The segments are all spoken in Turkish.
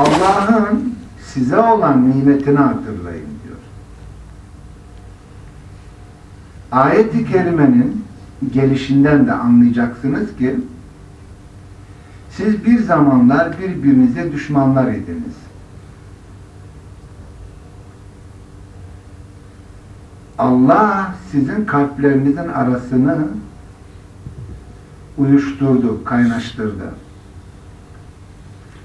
Allah'ın size olan nimetini hatırlayın diyor. Ayet-i kerimenin gelişinden de anlayacaksınız ki siz bir zamanlar birbirinize düşmanlar ediniz. Allah sizin kalplerinizin arasını uyuşturdu, kaynaştırdı.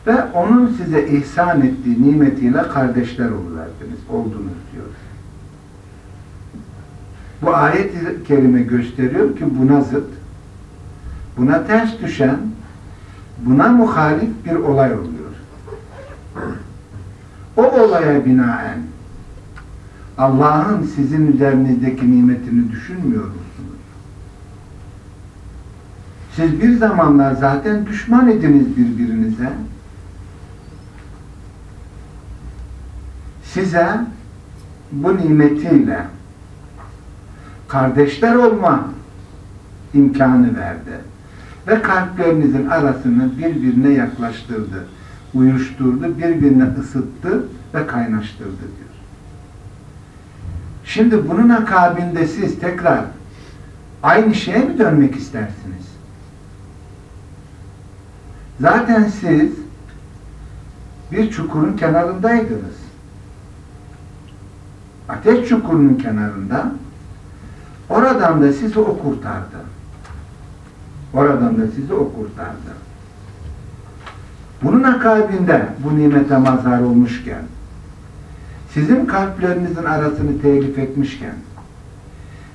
Ve onun size ihsan ettiği nimetiyle kardeşler oluverdiniz, oldunuz diyor. Bu ayet-i kerime gösteriyor ki buna zıt, buna ters düşen, buna muhalif bir olay oluyor. O olaya binaen Allah'ın sizin üzerinizdeki nimetini düşünmüyor musunuz? Siz bir zamanlar zaten düşman ediniz birbirinize. Size bu nimetiyle kardeşler olma imkanı verdi. Ve kalplerinizin arasını birbirine yaklaştırdı, uyuşturdu, birbirine ısıttı ve kaynaştırdı diyor. Şimdi bunun akabinde siz tekrar aynı şeye mi dönmek istersiniz? Zaten siz bir çukurun kenarındaydınız. Ateş çukurunun kenarında oradan da sizi o kurtardı. Oradan da sizi o kurtardı. Bunun akabinde bu nimete mazhar olmuşken sizin kalplerinizin arasını telif etmişken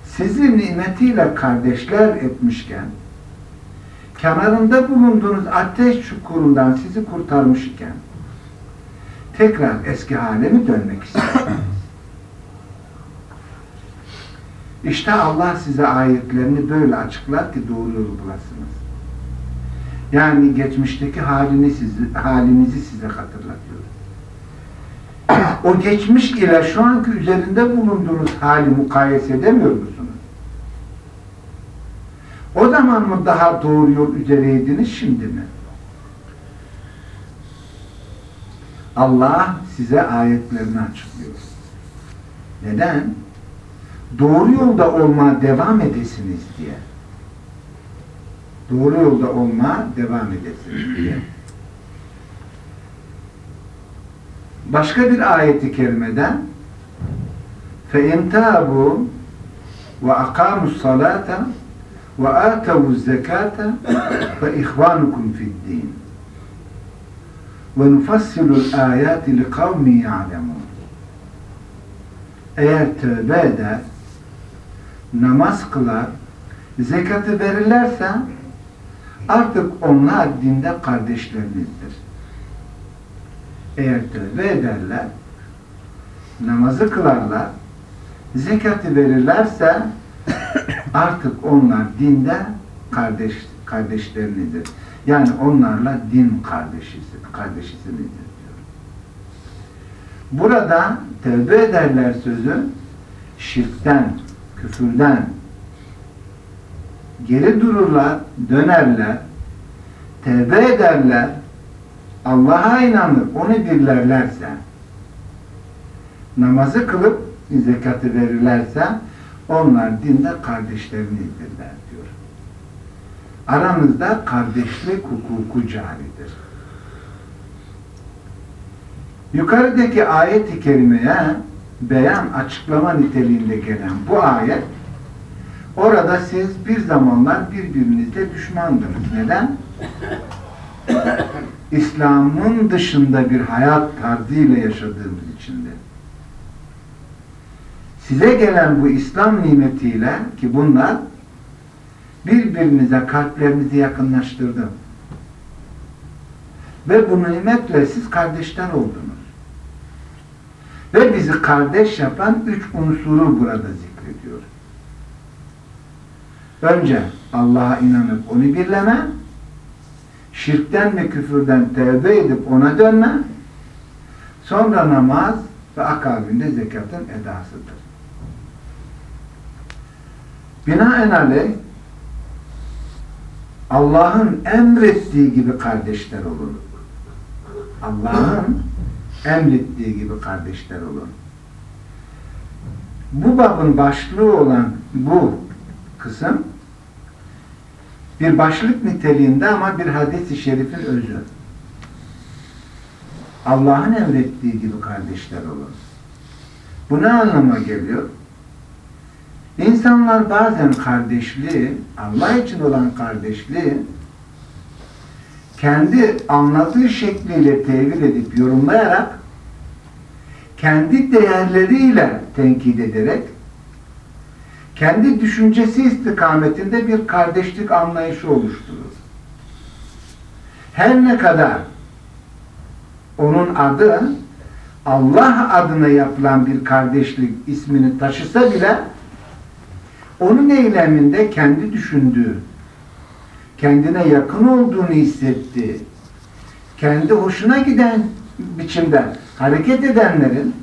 sizi nimetiyle kardeşler etmişken kenarında bulunduğunuz ateş çukurundan sizi kurtarmış iken tekrar eski hale mi dönmek istersiniz? İşte Allah size ayetlerini böyle açıklar ki doğru yolu bulasınız. Yani geçmişteki halini halinizi size hatırlatıyor. O geçmiş ile şu anki üzerinde bulunduğunuz hali mukayese edemiyor musunuz? O zaman mı daha doğru yol üzereydiniz şimdi mi? Allah size ayetlerini açıklıyor. Neden? Doğru yolda olmaya devam edesiniz diye. Doğru yolda olmaya devam edesiniz diye. Başka bir ayeti kerimeden فَاِنْ تَابُوا وَاَقَامُوا الصَّلَاةَ وَآتَوُوا الزَّكَاةَ فَاِخْوَانُكُمْ فِي الدِّينِ وَنُفَصِّلُ الْآيَاتِ لِقَوْمٍ يَعْلَمُونَ Eğer tövbe eder, namaz kılar, zekatı verirlerse artık onlar dinde kardeşlerinizdir. Eğer tövbe ederler, namazı kılarlar, zekatı verirlerse artık onlar dinde kardeş kardeşlerinizdir. Yani onlarla din kardeşisi, kardeşisinizdir diyor. Burada tövbe ederler sözü şirkten, küfürden geri dururlar, dönerler, tevbe ederler, Allah'a inanır, onu birlerlerse, namazı kılıp zekatı verirlerse, onlar dinde kardeşlerinizdirler diyor. Aranızda kardeşlik hukuku caridir. Yukarıdaki ayet-i kerimeye beyan, açıklama niteliğinde gelen bu ayet orada siz bir zamanlar birbirinizle düşmandınız. Neden? İslam'ın dışında bir hayat tarzıyla yaşadığımız içinde. Size gelen bu İslam nimetiyle ki bunlar birbirinize kalplerinizi yakınlaştırdı. Ve bu nimetle siz kardeşler oldunuz. Ve bizi kardeş yapan üç unsuru burada zikrediyor. Önce Allah'a inanıp onu birleme, şirkten ve küfürden tevbe edip ona dönme, sonra namaz ve akabinde zekatın edasıdır. Binaenaleyh Allah'ın emrettiği gibi kardeşler olun. Allah'ın emrettiği gibi kardeşler olun. Bu babın başlığı olan bu kısım bir başlık niteliğinde ama bir hadis-i şerifin özü. Allah'ın emrettiği gibi kardeşler olun. Bu ne anlama geliyor? İnsanlar bazen kardeşliği, Allah için olan kardeşliği kendi anladığı şekliyle tevil edip yorumlayarak kendi değerleriyle tenkit ederek kendi düşüncesi istikametinde bir kardeşlik anlayışı oluşturur. Her ne kadar onun adı Allah adına yapılan bir kardeşlik ismini taşısa bile onun eyleminde kendi düşündüğü, kendine yakın olduğunu hissettiği, kendi hoşuna giden biçimde hareket edenlerin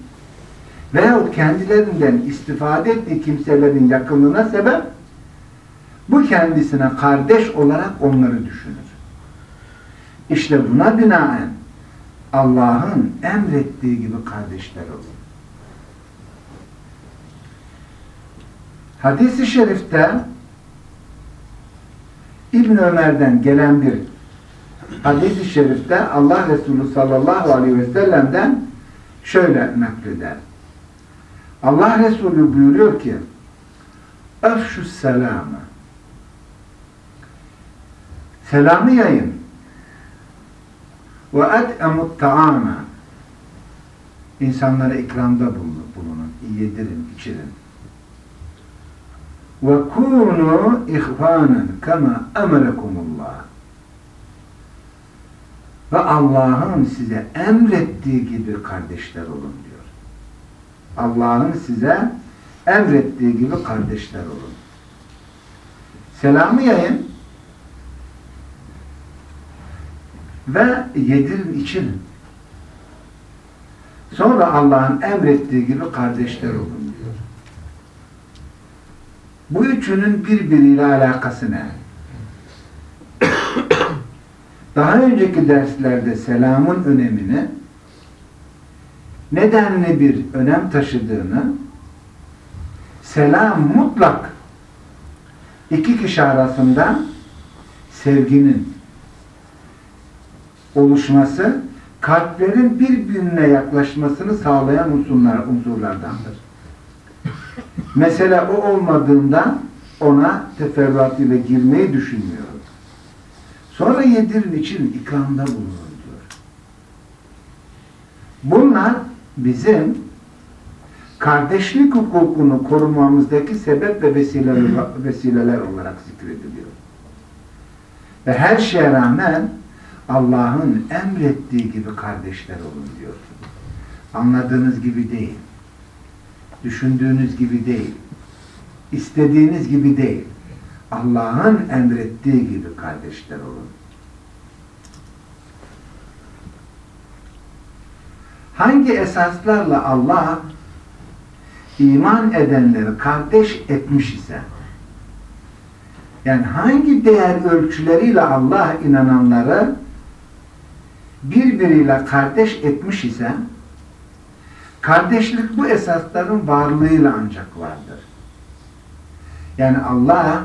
veyahut kendilerinden istifade ettiği kimselerin yakınlığına sebep bu kendisine kardeş olarak onları düşünür. İşte buna binaen Allah'ın emrettiği gibi kardeşler olun. Hadis-i şerifte İbn Ömer'den gelen bir hadis-i şerifte Allah Resulü sallallahu aleyhi ve sellem'den şöyle nakleder. Allah Resulü buyuruyor ki Öfşü selamı Selamı yayın ve et'emut ta'ama İnsanlara ikramda bulunun, yedirin, içirin. Ve kunu ihvanen kema emrekumullah. Ve Allah'ın size emrettiği gibi kardeşler olun diyor. Allah'ın size emrettiği gibi kardeşler olun. Selamı yayın ve yedirin için. Sonra Allah'ın emrettiği gibi kardeşler olun. Bu üçünün birbiriyle alakası ne? Daha önceki derslerde selamın önemini nedenli bir önem taşıdığını selam mutlak iki kişi arasında sevginin oluşması kalplerin birbirine yaklaşmasını sağlayan unsurlar, unsurlardandır. Mesela o olmadığında ona teferruatıyla girmeyi düşünmüyorum. Sonra yedirin için ikramda bulunur diyor. Bunlar bizim kardeşlik hukukunu korumamızdaki sebep ve vesileler, vesileler olarak zikrediliyor. Ve her şeye rağmen Allah'ın emrettiği gibi kardeşler olun diyor. Anladığınız gibi değil. Düşündüğünüz gibi değil. istediğiniz gibi değil. Allah'ın emrettiği gibi kardeşler olun. Hangi esaslarla Allah iman edenleri kardeş etmiş ise yani hangi değer ölçüleriyle Allah inananları birbiriyle kardeş etmiş ise kardeşlik bu esasların varlığıyla ancak vardır. Yani Allah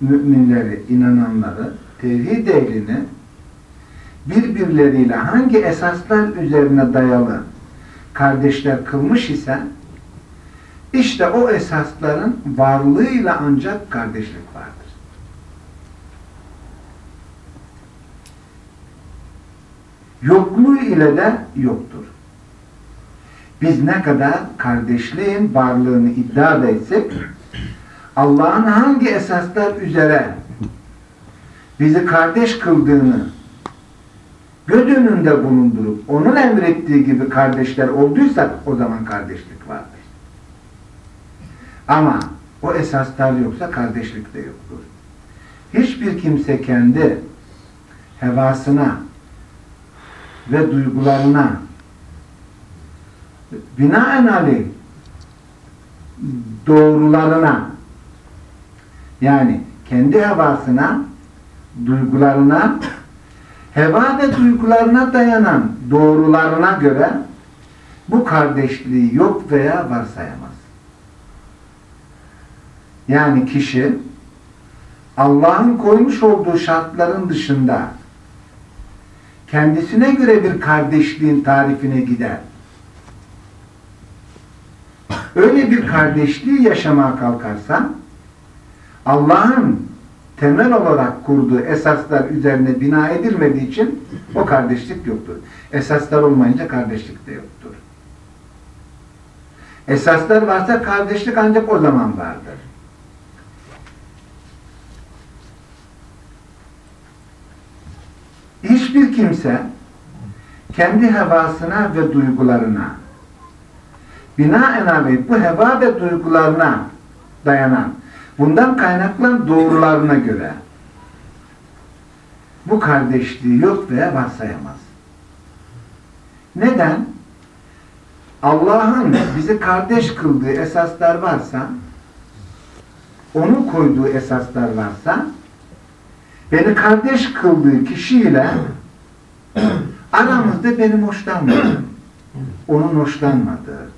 müminleri, inananları, tevhid ehlini birbirleriyle hangi esaslar üzerine dayalı kardeşler kılmış ise işte o esasların varlığıyla ancak kardeşlik vardır. Yokluğu ile de yoktur. Biz ne kadar kardeşliğin varlığını iddia etsek Allah'ın hangi esaslar üzere bizi kardeş kıldığını göz önünde bulundurup onun emrettiği gibi kardeşler olduysak o zaman kardeşlik vardır. Ama o esaslar yoksa kardeşlik de yoktur. Hiçbir kimse kendi hevasına ve duygularına binaenaleyh doğrularına yani kendi hevasına duygularına heva ve duygularına dayanan doğrularına göre bu kardeşliği yok veya varsayamaz. Yani kişi Allah'ın koymuş olduğu şartların dışında kendisine göre bir kardeşliğin tarifine gider. Öyle bir kardeşliği yaşamaya kalkarsa Allah'ın temel olarak kurduğu esaslar üzerine bina edilmediği için o kardeşlik yoktur. Esaslar olmayınca kardeşlik de yoktur. Esaslar varsa kardeşlik ancak o zaman vardır. Hiçbir kimse kendi hevasına ve duygularına binaenaleyh bu heva ve duygularına dayanan bundan kaynaklanan doğrularına göre bu kardeşliği yok veya varsayamaz. Neden? Allah'ın bizi kardeş kıldığı esaslar varsa onun koyduğu esaslar varsa beni kardeş kıldığı kişiyle aramızda benim hoşlanmadığım, onun hoşlanmadığı,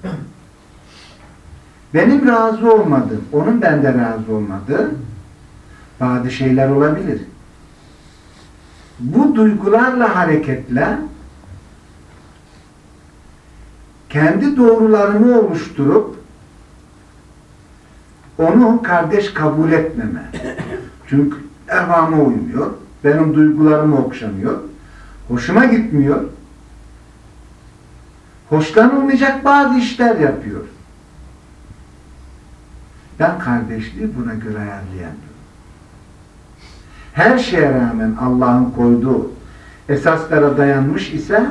benim razı olmadığım, onun bende razı olmadığı bazı şeyler olabilir. Bu duygularla hareketle kendi doğrularımı oluşturup onu kardeş kabul etmeme. Çünkü evama uymuyor. Benim duygularımı okşamıyor. Hoşuma gitmiyor. Hoşlanılmayacak bazı işler yapıyor. Ben kardeşliği buna göre ayarlayamıyorum. Her şeye rağmen Allah'ın koyduğu esaslara dayanmış ise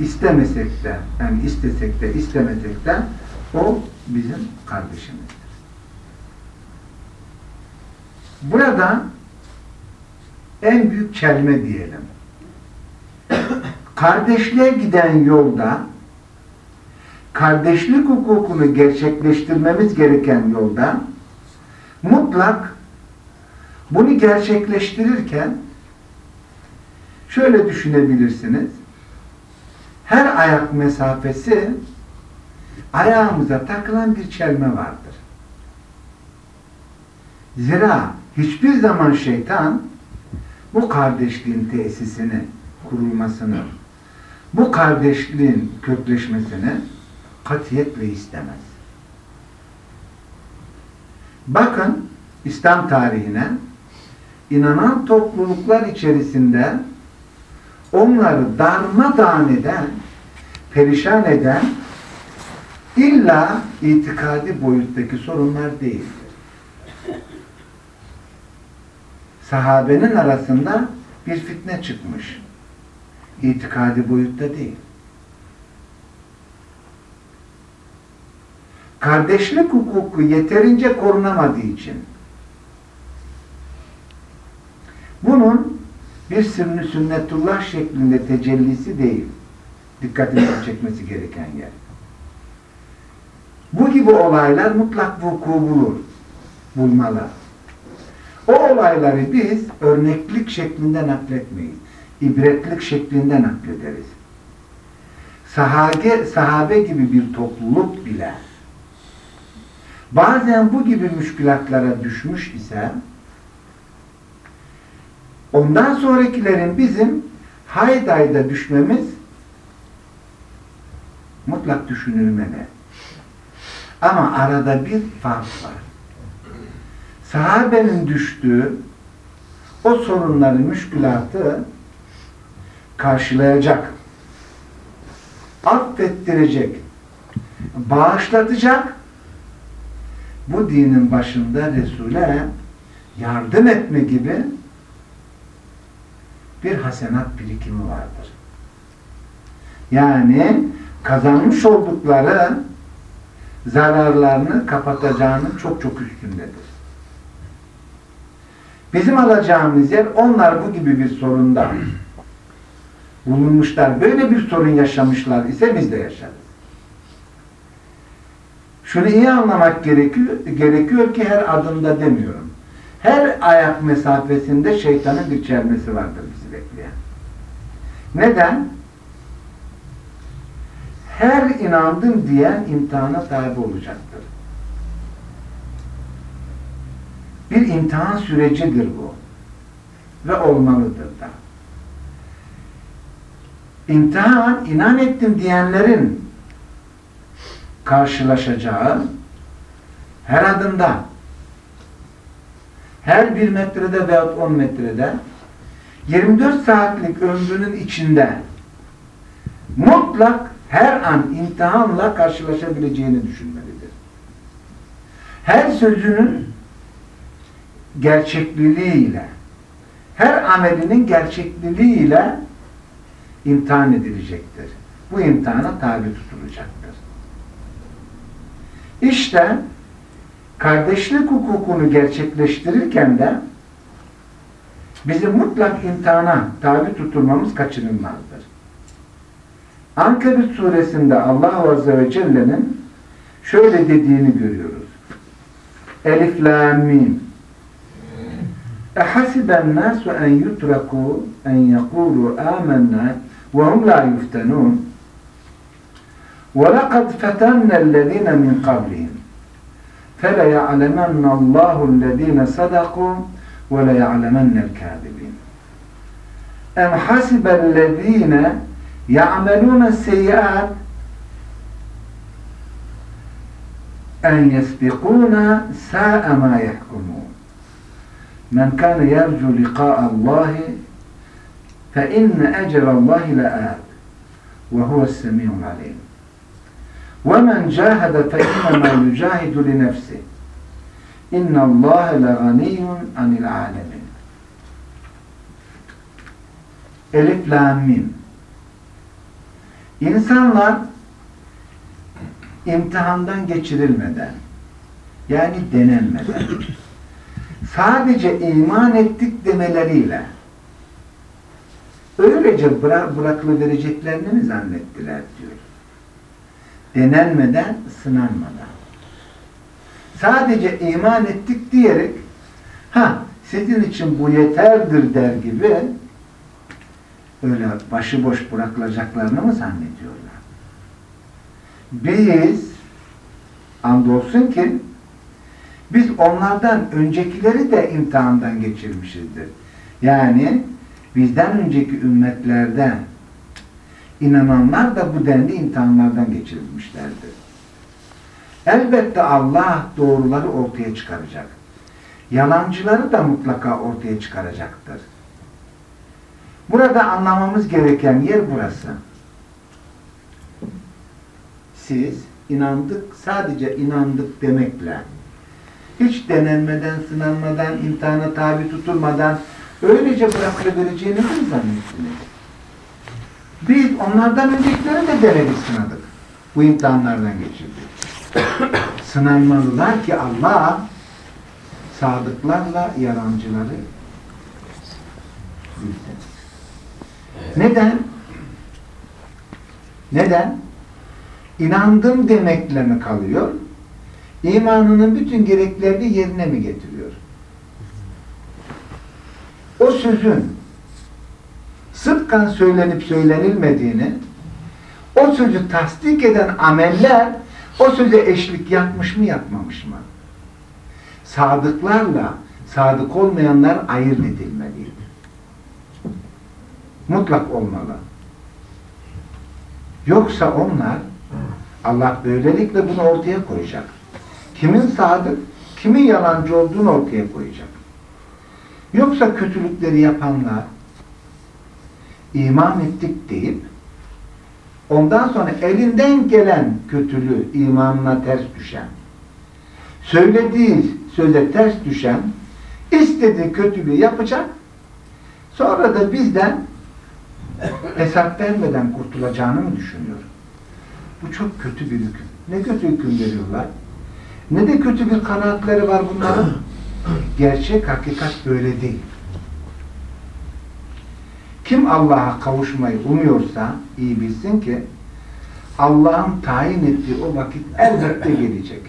istemesek de, yani istesek de istemesek de o bizim kardeşimizdir. Burada en büyük çelme diyelim. Kardeşliğe giden yolda kardeşlik hukukunu gerçekleştirmemiz gereken yolda mutlak bunu gerçekleştirirken şöyle düşünebilirsiniz. Her ayak mesafesi ayağımıza takılan bir çelme vardır. Zira hiçbir zaman şeytan bu kardeşliğin tesisini, kurulmasını, bu kardeşliğin kökleşmesini katiyetle istemez. Bakın İslam tarihine inanan topluluklar içerisinde onları darmadağın eden, perişan eden illa itikadi boyuttaki sorunlar değildir. Sahabenin arasında bir fitne çıkmış. İtikadi boyutta değil. Kardeşlik hukuku yeterince korunamadığı için bunun bir sünni sünnetullah şeklinde tecellisi değil. Dikkatinizi çekmesi gereken yer. Bu gibi olaylar mutlak vuku bulur. Bulmalı. O olayları biz örneklik şeklinde nakletmeyiz. İbretlik şeklinde naklederiz. Sahabe, sahabe gibi bir topluluk bile bazen bu gibi müşkülatlara düşmüş ise ondan sonrakilerin bizim haydayda düşmemiz mutlak düşünülmeli. Ama arada bir fark var. Sahabenin düştüğü o sorunları, müşkülatı karşılayacak, affettirecek, bağışlatacak, bu dinin başında Resul'e yardım etme gibi bir hasenat birikimi vardır. Yani kazanmış oldukları zararlarını kapatacağının çok çok üstündedir. Bizim alacağımız yer onlar bu gibi bir sorunda bulunmuşlar. Böyle bir sorun yaşamışlar ise biz de yaşarız. Şunu iyi anlamak gerekiyor, gerekiyor ki her adımda demiyorum. Her ayak mesafesinde şeytanın bir çelmesi vardır bizi bekleyen. Neden? Her inandım diyen imtihana tabi olacaktır. Bir imtihan sürecidir bu. Ve olmalıdır da. İmtihan, inan ettim diyenlerin karşılaşacağı her adımda her bir metrede veya 10 metrede 24 saatlik ömrünün içinde mutlak her an imtihanla karşılaşabileceğini düşünmelidir. Her sözünün gerçekliliğiyle her amelinin gerçekliliğiyle imtihan edilecektir. Bu imtihana tabi tutulacaktır. İşte kardeşlik hukukunu gerçekleştirirken de bizi mutlak imtihana tabi tutulmamız kaçınılmazdır. Ankebüt suresinde Allah Azze ve Celle'nin şöyle dediğini görüyoruz. Elif la mim Ehasiben nasu en yutraku en yekulu amennâ ve hum la yuftenûn وَلَقَدْ فَتَنَّ الَّذِينَ مِنْ قَبْلِهِمْ. فَلَيَعْلَمَنَّ اللّٰهُ الَّذ۪ينَ صَدَقُوا وَلَيَعْلَمَنَّ الْكَاذِبِينَ. اَمْ حَسِبَ الَّذ۪ينَ يَعْمَلُونَ السَّيِّئَاتِ اَنْ يَسْبِقُونَ سَاءَ مَا يَحْكُمُونَ؟ مَنْ كَانَ يَرْجُو لِقَاءَ اللّٰهِ فَإِنَّ أَجَرَ اللّٰهِ لَآتٍ وَهُوَ السَّمِيعُ الْعَلِيمُ. وَمَنْ جَاهَدَ فَإِنَّمَا يُجَاهِدُ لِنَفْسِهِ اِنَّ اللّٰهَ لَغَنِيٌّ عَنِ الْعَالَمِينَ Elif Lam Mim İnsanlar imtihandan geçirilmeden yani denenmeden sadece iman ettik demeleriyle öylece bıra bırakılıvereceklerini mi zannettiler diyor. Denenmeden, sınanmadan. Sadece iman ettik diyerek ha sizin için bu yeterdir der gibi öyle başıboş bırakılacaklarını mı zannediyorlar? Biz andolsun ki biz onlardan öncekileri de imtihandan geçirmişizdir. Yani bizden önceki ümmetlerden inananlar da bu denli imtihanlardan geçirilmişlerdir. Elbette Allah doğruları ortaya çıkaracak. Yalancıları da mutlaka ortaya çıkaracaktır. Burada anlamamız gereken yer burası. Siz inandık, sadece inandık demekle, hiç denenmeden, sınanmadan, imtihana tabi tutulmadan öylece bırakılabileceğini mi zannettiniz? Biz onlardan öncekileri de denedik, sınadık. Bu imtihanlardan geçirdik. Sınanmalılar ki Allah sadıklarla yalancıları bilsin. Neden? Neden? İnandım demekle mi kalıyor? İmanının bütün gereklerini yerine mi getiriyor? O sözün sıdkan söylenip söylenilmediğini, o sözü tasdik eden ameller o söze eşlik yapmış mı yapmamış mı? Sadıklarla sadık olmayanlar ayırt edilmeliydi. Mutlak olmalı. Yoksa onlar Allah böylelikle bunu ortaya koyacak. Kimin sadık, kimin yalancı olduğunu ortaya koyacak. Yoksa kötülükleri yapanlar iman ettik deyip ondan sonra elinden gelen kötülüğü imanına ters düşen söylediği söze ters düşen istediği kötülüğü yapacak sonra da bizden hesap vermeden kurtulacağını mı düşünüyor? Bu çok kötü bir hüküm. Ne kötü hüküm veriyorlar? Ne de kötü bir kanaatleri var bunların. Gerçek, hakikat böyle değil. Kim Allah'a kavuşmayı umuyorsa iyi bilsin ki Allah'ın tayin ettiği o vakit elbette gelecek.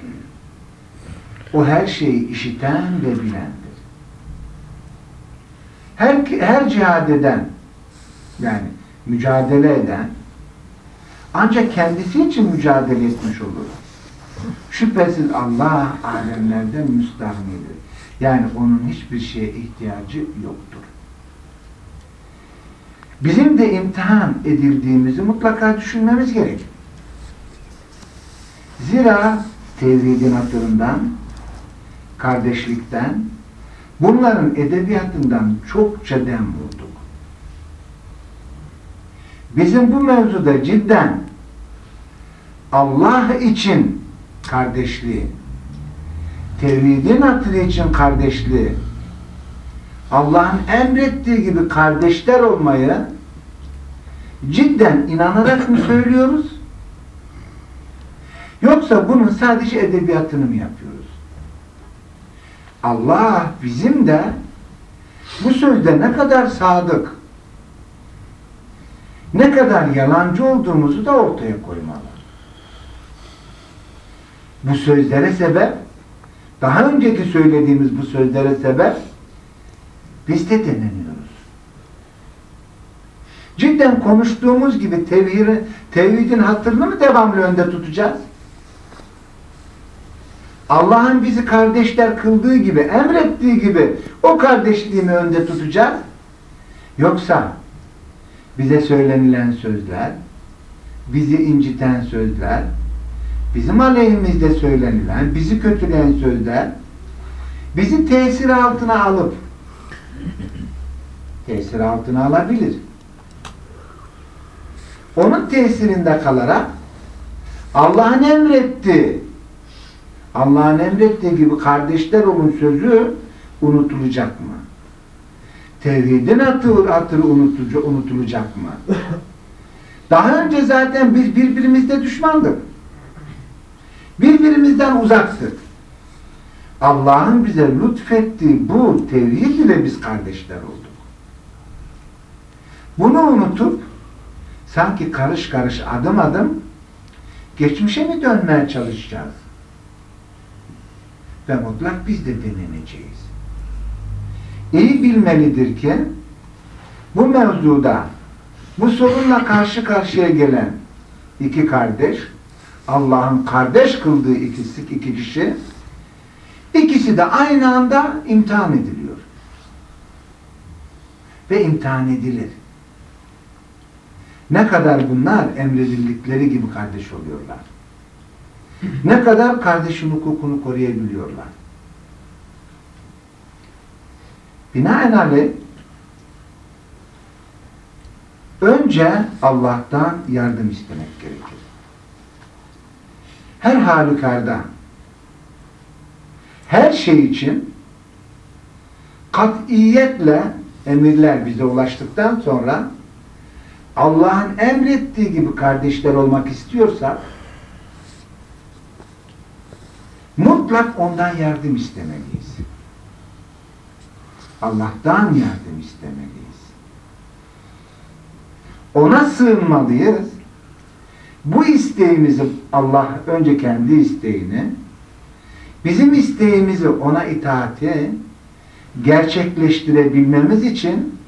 O her şeyi işiten ve bilendir. Her, her cihad eden yani mücadele eden ancak kendisi için mücadele etmiş olur. Şüphesiz Allah alemlerden müstahnidir. Yani onun hiçbir şeye ihtiyacı yoktur. Bizim de imtihan edildiğimizi mutlaka düşünmemiz gerek. Zira tevhidin hatırından, kardeşlikten, bunların edebiyatından çokça dem vurduk. Bizim bu mevzuda cidden Allah için kardeşliği, tevhidin hatırı için kardeşliği, Allah'ın emrettiği gibi kardeşler olmayı cidden inanarak mı söylüyoruz? Yoksa bunun sadece edebiyatını mı yapıyoruz? Allah bizim de bu sözde ne kadar sadık, ne kadar yalancı olduğumuzu da ortaya koymalı. Bu sözlere sebep, daha önceki söylediğimiz bu sözlere sebep, biz de deneniyoruz. Cidden konuştuğumuz gibi tevhiri, tevhidin hatırını mı devamlı önde tutacağız? Allah'ın bizi kardeşler kıldığı gibi, emrettiği gibi o kardeşliği mi önde tutacağız? Yoksa bize söylenilen sözler, bizi inciten sözler, bizim aleyhimizde söylenilen, bizi kötüleyen sözler, bizi tesir altına alıp tesir altına alabilir. Onun tesirinde kalarak Allah'ın emrettiği Allah'ın emrettiği gibi kardeşler olun sözü unutulacak mı? Tevhidin hatırı, hatırı unutulacak, unutulacak mı? Daha önce zaten biz birbirimizle düşmandık. Birbirimizden uzaktık. Allah'ın bize lütfettiği bu tevhid ile biz kardeşler olduk. Bunu unutup sanki karış karış adım adım geçmişe mi dönmeye çalışacağız? Ve mutlak biz de deneneceğiz. İyi bilmelidir ki bu mevzuda bu sorunla karşı karşıya gelen iki kardeş Allah'ın kardeş kıldığı ikisi, iki kişi ikisi de aynı anda imtihan ediliyor. Ve imtihan edilir. Ne kadar bunlar emredildikleri gibi kardeş oluyorlar. Ne kadar kardeşin hukukunu koruyabiliyorlar. Binaenaleyh önce Allah'tan yardım istemek gerekir. Her halükarda her şey için katiyetle emirler bize ulaştıktan sonra Allah'ın emrettiği gibi kardeşler olmak istiyorsak mutlak ondan yardım istemeliyiz. Allah'tan yardım istemeliyiz. Ona sığınmalıyız. Bu isteğimizi Allah önce kendi isteğini bizim isteğimizi ona itaati gerçekleştirebilmemiz için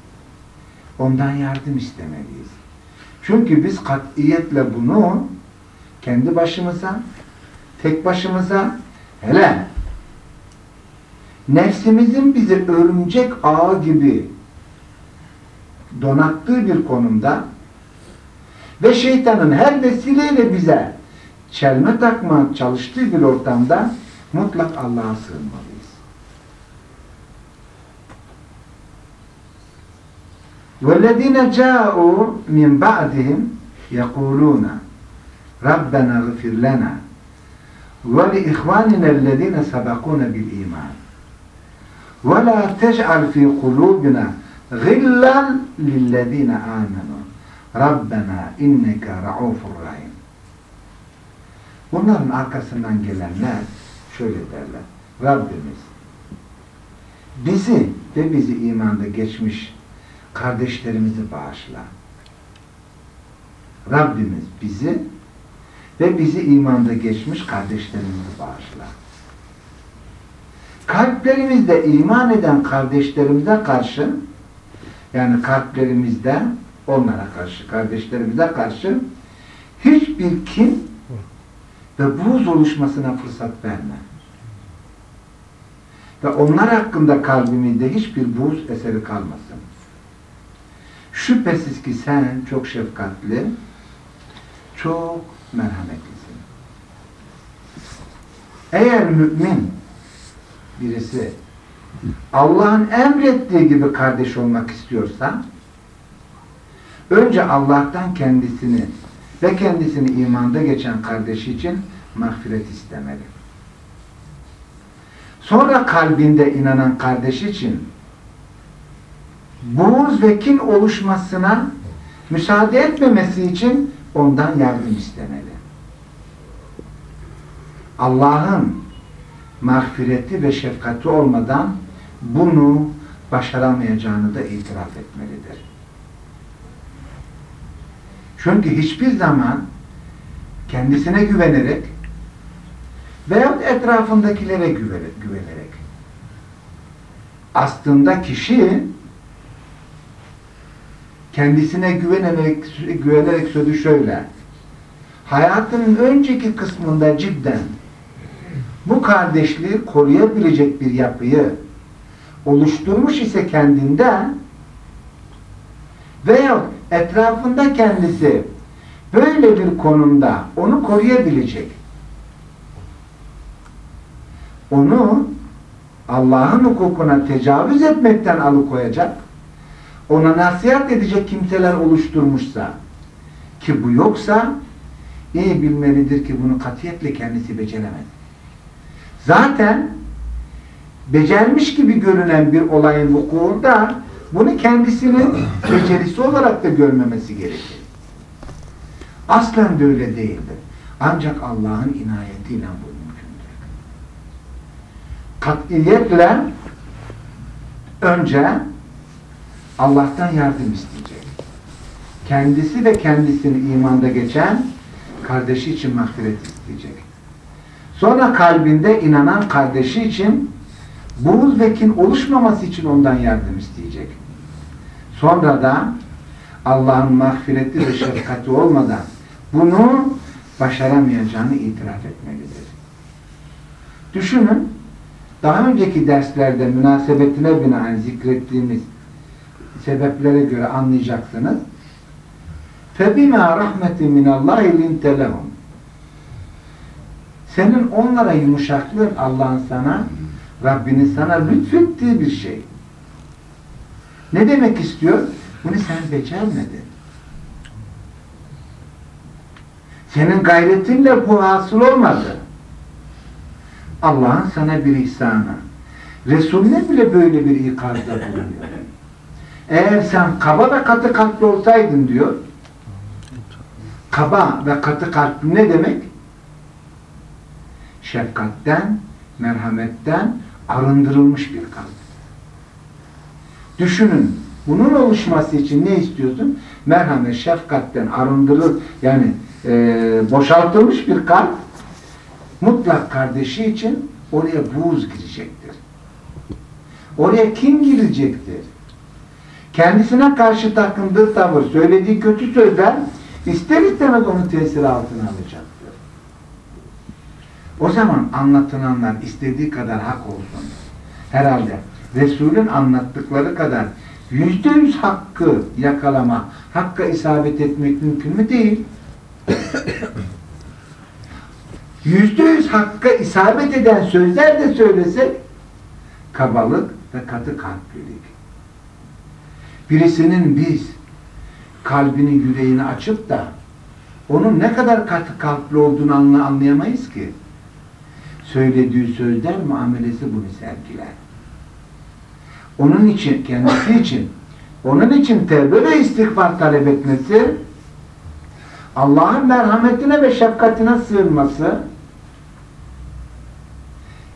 ondan yardım istemeliyiz. Çünkü biz katiyetle bunu kendi başımıza tek başımıza hele nefsimizin bizi örümcek ağı gibi donattığı bir konumda ve şeytanın her vesileyle bize çelme takma çalıştığı bir ortamda mutlak Allah'a sığınmalıyız. وَالَّذ۪ينَ جَاءُوا مِنْ بَعْدِهِمْ يَقُولُونَ رَبَّنَا غَفِرْ لَنَا وَلِإِخْوَانِنَا الَّذ۪ينَ سَبَقُونَ بِالْا۪يمَانِ وَلَا تَجْعَلْ ف۪ي قُلُوبِنَا غِلًّا لِلَّذ۪ينَ آمَنُوا رَبَّنَا اِنَّكَ رَعُوفُ الرَّحِيمُ Bunların arkasından gelenler şöyle derler. Rabbimiz bizi ve bizi imanda geçmiş kardeşlerimizi bağışla. Rabbimiz bizi ve bizi imanda geçmiş kardeşlerimizi bağışla. Kalplerimizde iman eden kardeşlerimize karşı yani kalplerimizde onlara karşı, kardeşlerimize karşı hiçbir kin ve buğz oluşmasına fırsat verme. Ve onlar hakkında kalbimizde hiçbir buğz eseri kalmasın. Şüphesiz ki sen çok şefkatli, çok merhametlisin. Eğer mümin birisi Allah'ın emrettiği gibi kardeş olmak istiyorsa önce Allah'tan kendisini ve kendisini imanda geçen kardeşi için mağfiret istemeli. Sonra kalbinde inanan kardeşi için buğz ve kin oluşmasına müsaade etmemesi için ondan yardım istemeli. Allah'ın mağfireti ve şefkati olmadan bunu başaramayacağını da itiraf etmelidir. Çünkü hiçbir zaman kendisine güvenerek veyahut etrafındakilere güvenerek, aslında kişi kendisine güvenerek, güvenerek sözü şöyle. Hayatının önceki kısmında cidden bu kardeşliği koruyabilecek bir yapıyı oluşturmuş ise kendinden veyahut etrafında kendisi böyle bir konumda onu koruyabilecek. Onu Allah'ın hukukuna tecavüz etmekten alıkoyacak, ona nasihat edecek kimseler oluşturmuşsa ki bu yoksa iyi bilmelidir ki bunu katiyetle kendisi beceremez. Zaten becermiş gibi görünen bir olayın vukuunda bunu kendisinin becerisi olarak da görmemesi gerekir. Aslen de öyle değildir. Ancak Allah'ın inayetiyle bu mümkündür. Katiyetle önce Allah'tan yardım isteyecek. Kendisi ve kendisini imanda geçen kardeşi için mağfiret isteyecek. Sonra kalbinde inanan kardeşi için buğz ve kin oluşmaması için ondan yardım isteyecek. Sonra da Allah'ın mağfireti ve şefkati olmadan bunu başaramayacağını itiraf etmelidir. Düşünün, daha önceki derslerde münasebetine binaen zikrettiğimiz sebeplere göre anlayacaksınız. فَبِمَا رَحْمَةٍ مِنَ اللّٰهِ لِنْتَ لَهُمْ Senin onlara yumuşaklığın Allah'ın sana, Rabbinin sana lütfettiği bir şey. Ne demek istiyor? Bunu sen becermedin. Senin gayretinle bu hasıl olmadı. Allah'ın sana bir ihsanı. Resulüne bile böyle bir ikazda bulunuyor. Eğer sen kaba ve katı kalpli olsaydın diyor, kaba ve katı kalpli ne demek? Şefkatten, merhametten arındırılmış bir kalp. Düşünün, bunun oluşması için ne istiyorsun? Merhamet, şefkatten arındırıl, yani e, boşaltılmış bir kalp mutlak kardeşi için oraya buğz girecektir. Oraya kim girecektir? Kendisine karşı takındığı tavır, söylediği kötü sözler ister istemez onu tesiri altına alacaktır. O zaman anlatılanlar istediği kadar hak olsun. Herhalde Resul'ün anlattıkları kadar yüzde yüz hakkı yakalama, hakka isabet etmek mümkün mü? Değil. Yüzde yüz hakka isabet eden sözler de söylesek kabalık ve katı kalplilik. Birisinin biz kalbini, yüreğini açıp da onun ne kadar katı kalpli olduğunu anlayamayız ki. Söylediği sözler muamelesi bunu sergiler. Onun için, kendisi için, onun için tevbe ve istiğfar talep etmesi, Allah'ın merhametine ve şefkatine sığınması,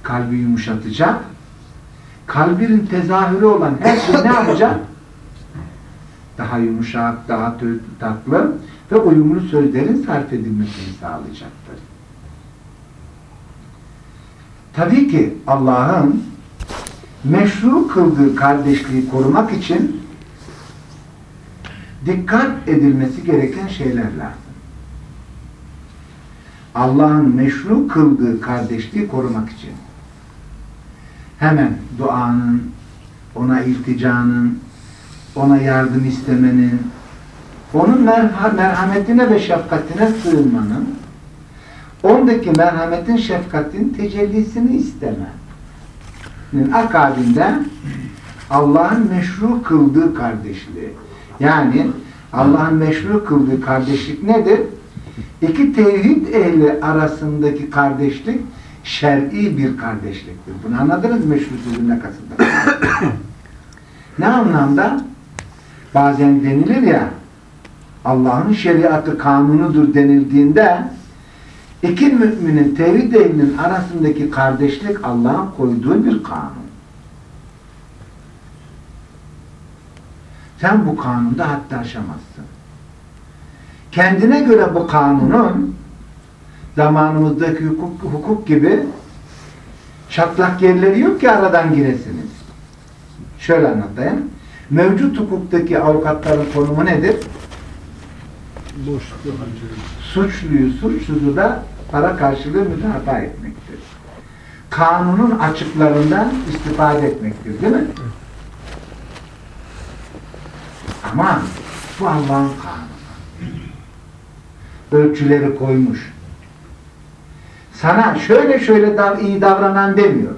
kalbi yumuşatacak, kalbinin tezahürü olan her şey ne yapacak? Daha yumuşak, daha tatlı ve uyumlu sözlerin sarf edilmesini sağlayacaktır. Tabii ki Allah'ın meşru kıldığı kardeşliği korumak için dikkat edilmesi gereken şeyler lazım. Allah'ın meşru kıldığı kardeşliği korumak için hemen duanın, ona ilticanın, ona yardım istemenin, onun merha merhametine ve şefkatine sığınmanın, ondaki merhametin, şefkatin tecellisini istemenin akabinde Allah'ın meşru kıldığı kardeşliği. Yani Allah'ın meşru kıldığı kardeşlik nedir? İki tevhid ehli arasındaki kardeşlik şer'i bir kardeşliktir. Bunu anladınız meşru sözün ne kasıtlı? ne anlamda? Bazen denilir ya Allah'ın şeriatı kanunudur denildiğinde iki müminin tevhid ehlinin arasındaki kardeşlik Allah'ın koyduğu bir kanun. Sen bu kanunda hatta aşamazsın. Kendine göre bu kanunun zamanımızdaki hukuk, hukuk gibi çatlak yerleri yok ki aradan giresiniz. Şöyle anlatayım. Mevcut hukuktaki avukatların konumu nedir? Boşlukta Suçluyu, suçsuzu da para karşılığı müdafaa etmektir. Kanunun açıklarından istifade etmektir. Değil mi? Ama bu Allah'ın kanunu. Ölçüleri koymuş. Sana şöyle şöyle dav iyi davranan demiyor.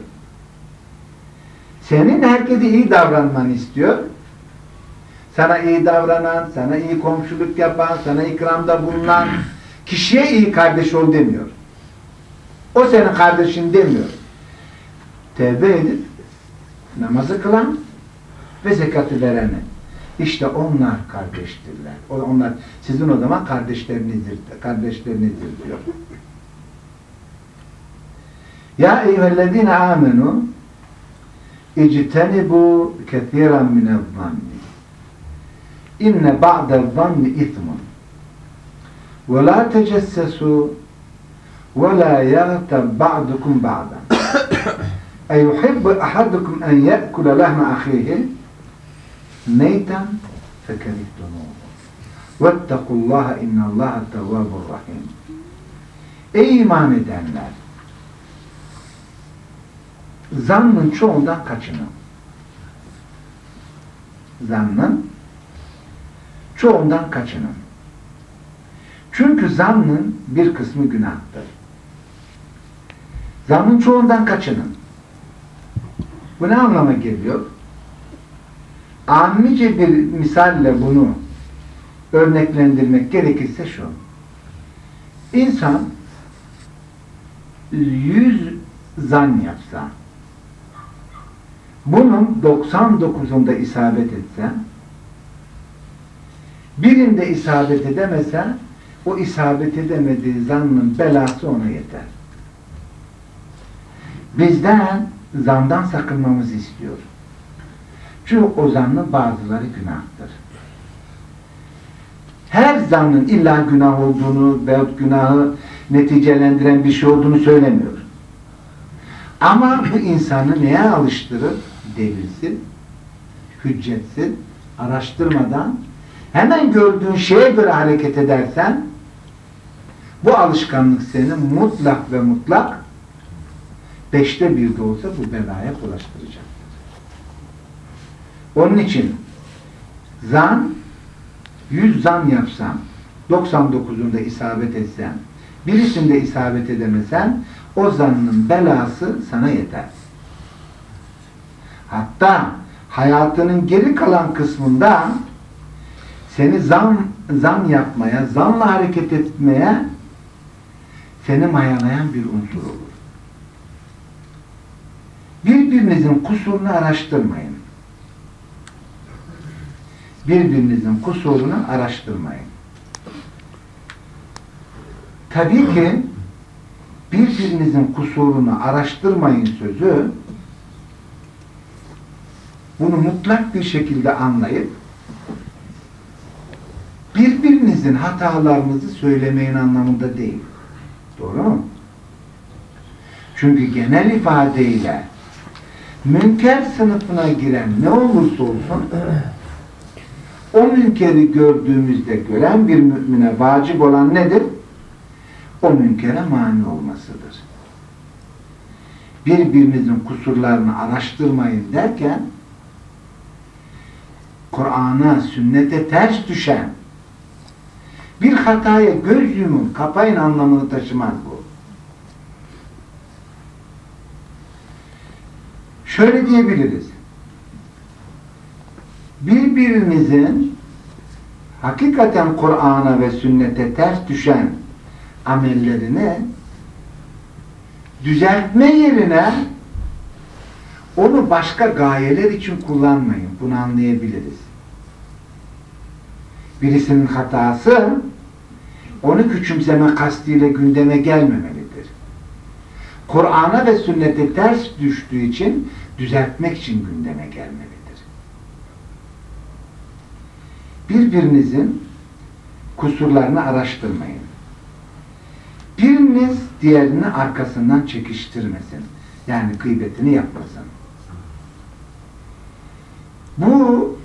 Senin herkese iyi davranmanı istiyor. Sana iyi davranan, sana iyi komşuluk yapan, sana ikramda bulunan kişiye iyi kardeş ol demiyor. O senin kardeşin demiyor. Tevbe edip namazı kılan ve zekatı vereni. İşte onlar kardeştirler. Onlar sizin o zaman kardeşlerinizdir, kardeşlerinizdir diyor. Ya eyyühellezine amenu ictenibu kethiren minezzanni inne ba'dezzanni ithmun ve la tecessesu ve la yagtab ba'dukum ba'dan eyuhibbu ahadukum en ye'kule lahme ahihi meyten fekerihtunuhu vettekullaha innallaha tevvabur rahim Ey iman edenler zannın çoğundan kaçının. Zannın çoğundan kaçının. Çünkü zannın bir kısmı günahtır. Zannın çoğundan kaçının. Bu ne anlama geliyor? Amice bir misalle bunu örneklendirmek gerekirse şu. İnsan yüz zan yapsa bunun 99'unda isabet etse birinde isabet edemese o isabet edemediği zannın belası ona yeter. Bizden zandan sakınmamızı istiyor. Çünkü o zannın bazıları günahtır. Her zannın illa günah olduğunu veyahut günahı neticelendiren bir şey olduğunu söylemiyor. Ama bu insanı neye alıştırır? Devirsin, hüccetsiz, araştırmadan hemen gördüğün şeye göre hareket edersen bu alışkanlık seni mutlak ve mutlak beşte bir de olsa bu belaya bulaştıracaktır. Onun için zan yüz zan yapsan 99'unda isabet etsen birisinde isabet edemesen o zannın belası sana yeter. Hatta hayatının geri kalan kısmında seni zan, zan yapmaya, zanla hareket etmeye seni mayalayan bir unsur olur. Birbirinizin kusurunu araştırmayın. Birbirinizin kusurunu araştırmayın. Tabii ki birbirinizin kusurunu araştırmayın sözü bunu mutlak bir şekilde anlayıp birbirinizin hatalarınızı söylemeyin anlamında değil. Doğru mu? Çünkü genel ifadeyle münker sınıfına giren ne olursa olsun O münkeri gördüğümüzde gören bir mümine vacip olan nedir? O münkere mani olmasıdır. Birbirinizin kusurlarını araştırmayın derken Kur'an'a, sünnete ters düşen bir hataya göz yumun, kapayın anlamını taşımaz bu. Şöyle diyebiliriz. Birbirinizin hakikaten Kur'an'a ve sünnete ters düşen amellerini düzeltme yerine onu başka gayeler için kullanmayın. Bunu anlayabiliriz. Birisinin hatası onu küçümseme kastıyla gündeme gelmemelidir. Kur'an'a ve sünnete ters düştüğü için düzeltmek için gündeme gelmelidir. Birbirinizin kusurlarını araştırmayın. Biriniz diğerini arkasından çekiştirmesin. Yani gıybetini yapmasın. Bu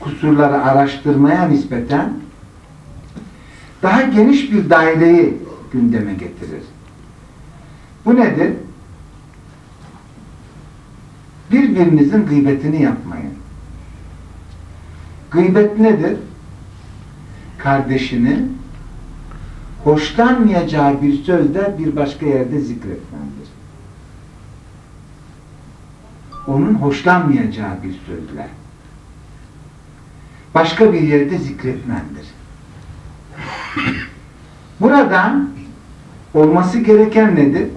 kusurları araştırmaya nispeten daha geniş bir daireyi gündeme getirir. Bu nedir? Birbirinizin gıybetini yapmayın. Gıybet nedir? Kardeşini hoşlanmayacağı bir sözle bir başka yerde zikretmendir. Onun hoşlanmayacağı bir sözle başka bir yerde zikretmendir. Buradan olması gereken nedir?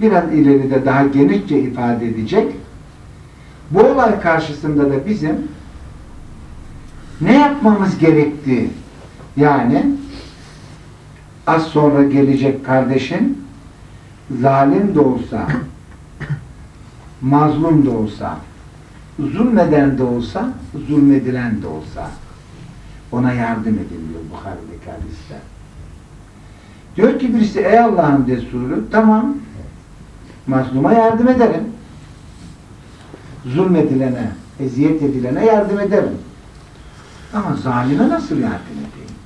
Biraz ileride daha genişçe ifade edecek. Bu olay karşısında da bizim ne yapmamız gerektiği yani az sonra gelecek kardeşin zalim de olsa mazlum da olsa zulmeden de olsa zulmedilen de olsa ona yardım ediliyor Bukhari'deki hadiste. Diyor ki birisi ey Allah'ın Resulü tamam mazluma yardım ederim. Zulmedilene, eziyet edilene yardım ederim. Ama zalime nasıl yardım edeyim?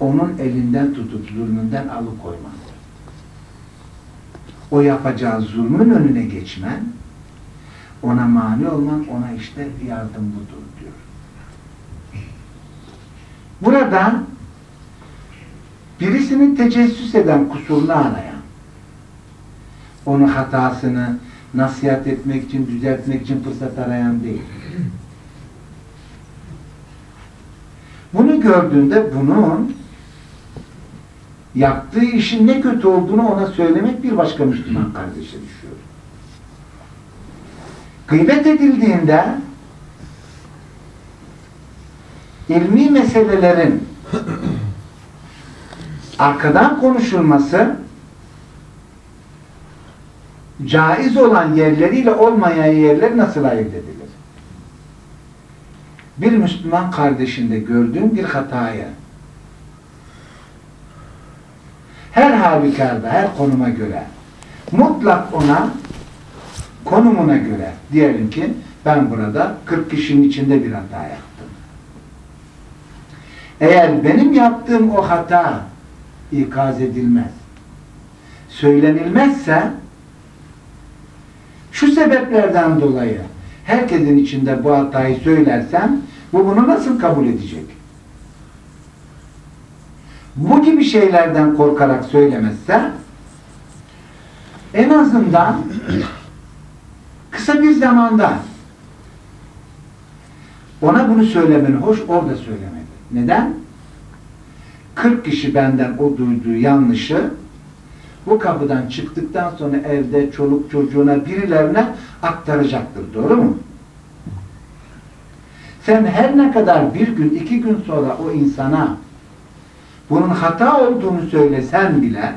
Onun elinden tutup zulmünden alıkoyman. O yapacağı zulmün önüne geçmen, ona mani olman, ona işte yardım budur diyor. Burada birisinin tecessüs eden, kusurunu arayan, onun hatasını nasihat etmek için, düzeltmek için fırsat arayan değil. Bunu gördüğünde bunun yaptığı işin ne kötü olduğunu ona söylemek bir başka Müslüman kardeşe düşüyor. Gıybet edildiğinde ilmi meselelerin arkadan konuşulması caiz olan yerleriyle olmayan yerler nasıl ayırt edilir? Bir Müslüman kardeşinde gördüğüm bir hataya her halükarda, her konuma göre mutlak ona konumuna göre diyelim ki ben burada 40 kişinin içinde bir hata yaptım. Eğer benim yaptığım o hata ikaz edilmez, söylenilmezse şu sebeplerden dolayı herkesin içinde bu hatayı söylersem bu bunu nasıl kabul edecek? Bu gibi şeylerden korkarak söylemezse en azından kısa bir zamanda ona bunu söylemeni hoş orada söylemedi. Neden? 40 kişi benden o duyduğu yanlışı bu kapıdan çıktıktan sonra evde çoluk çocuğuna birilerine aktaracaktır. Doğru mu? Sen her ne kadar bir gün, iki gün sonra o insana bunun hata olduğunu söylesen bile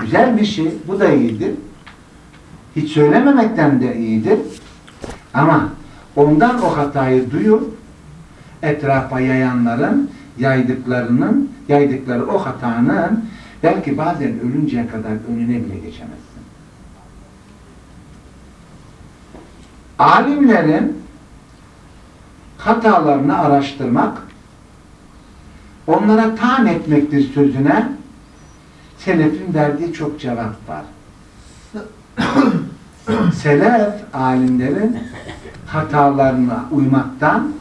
güzel bir şey, bu da iyidir. Hiç söylememekten de iyidir. Ama ondan o hatayı duyup etrafa yayanların yaydıklarının, yaydıkları o hatanın belki bazen ölünceye kadar önüne bile geçemezsin. alimlerin hatalarını araştırmak, onlara tan etmektir sözüne selefin verdiği çok cevap var. Selef alimlerin hatalarına uymaktan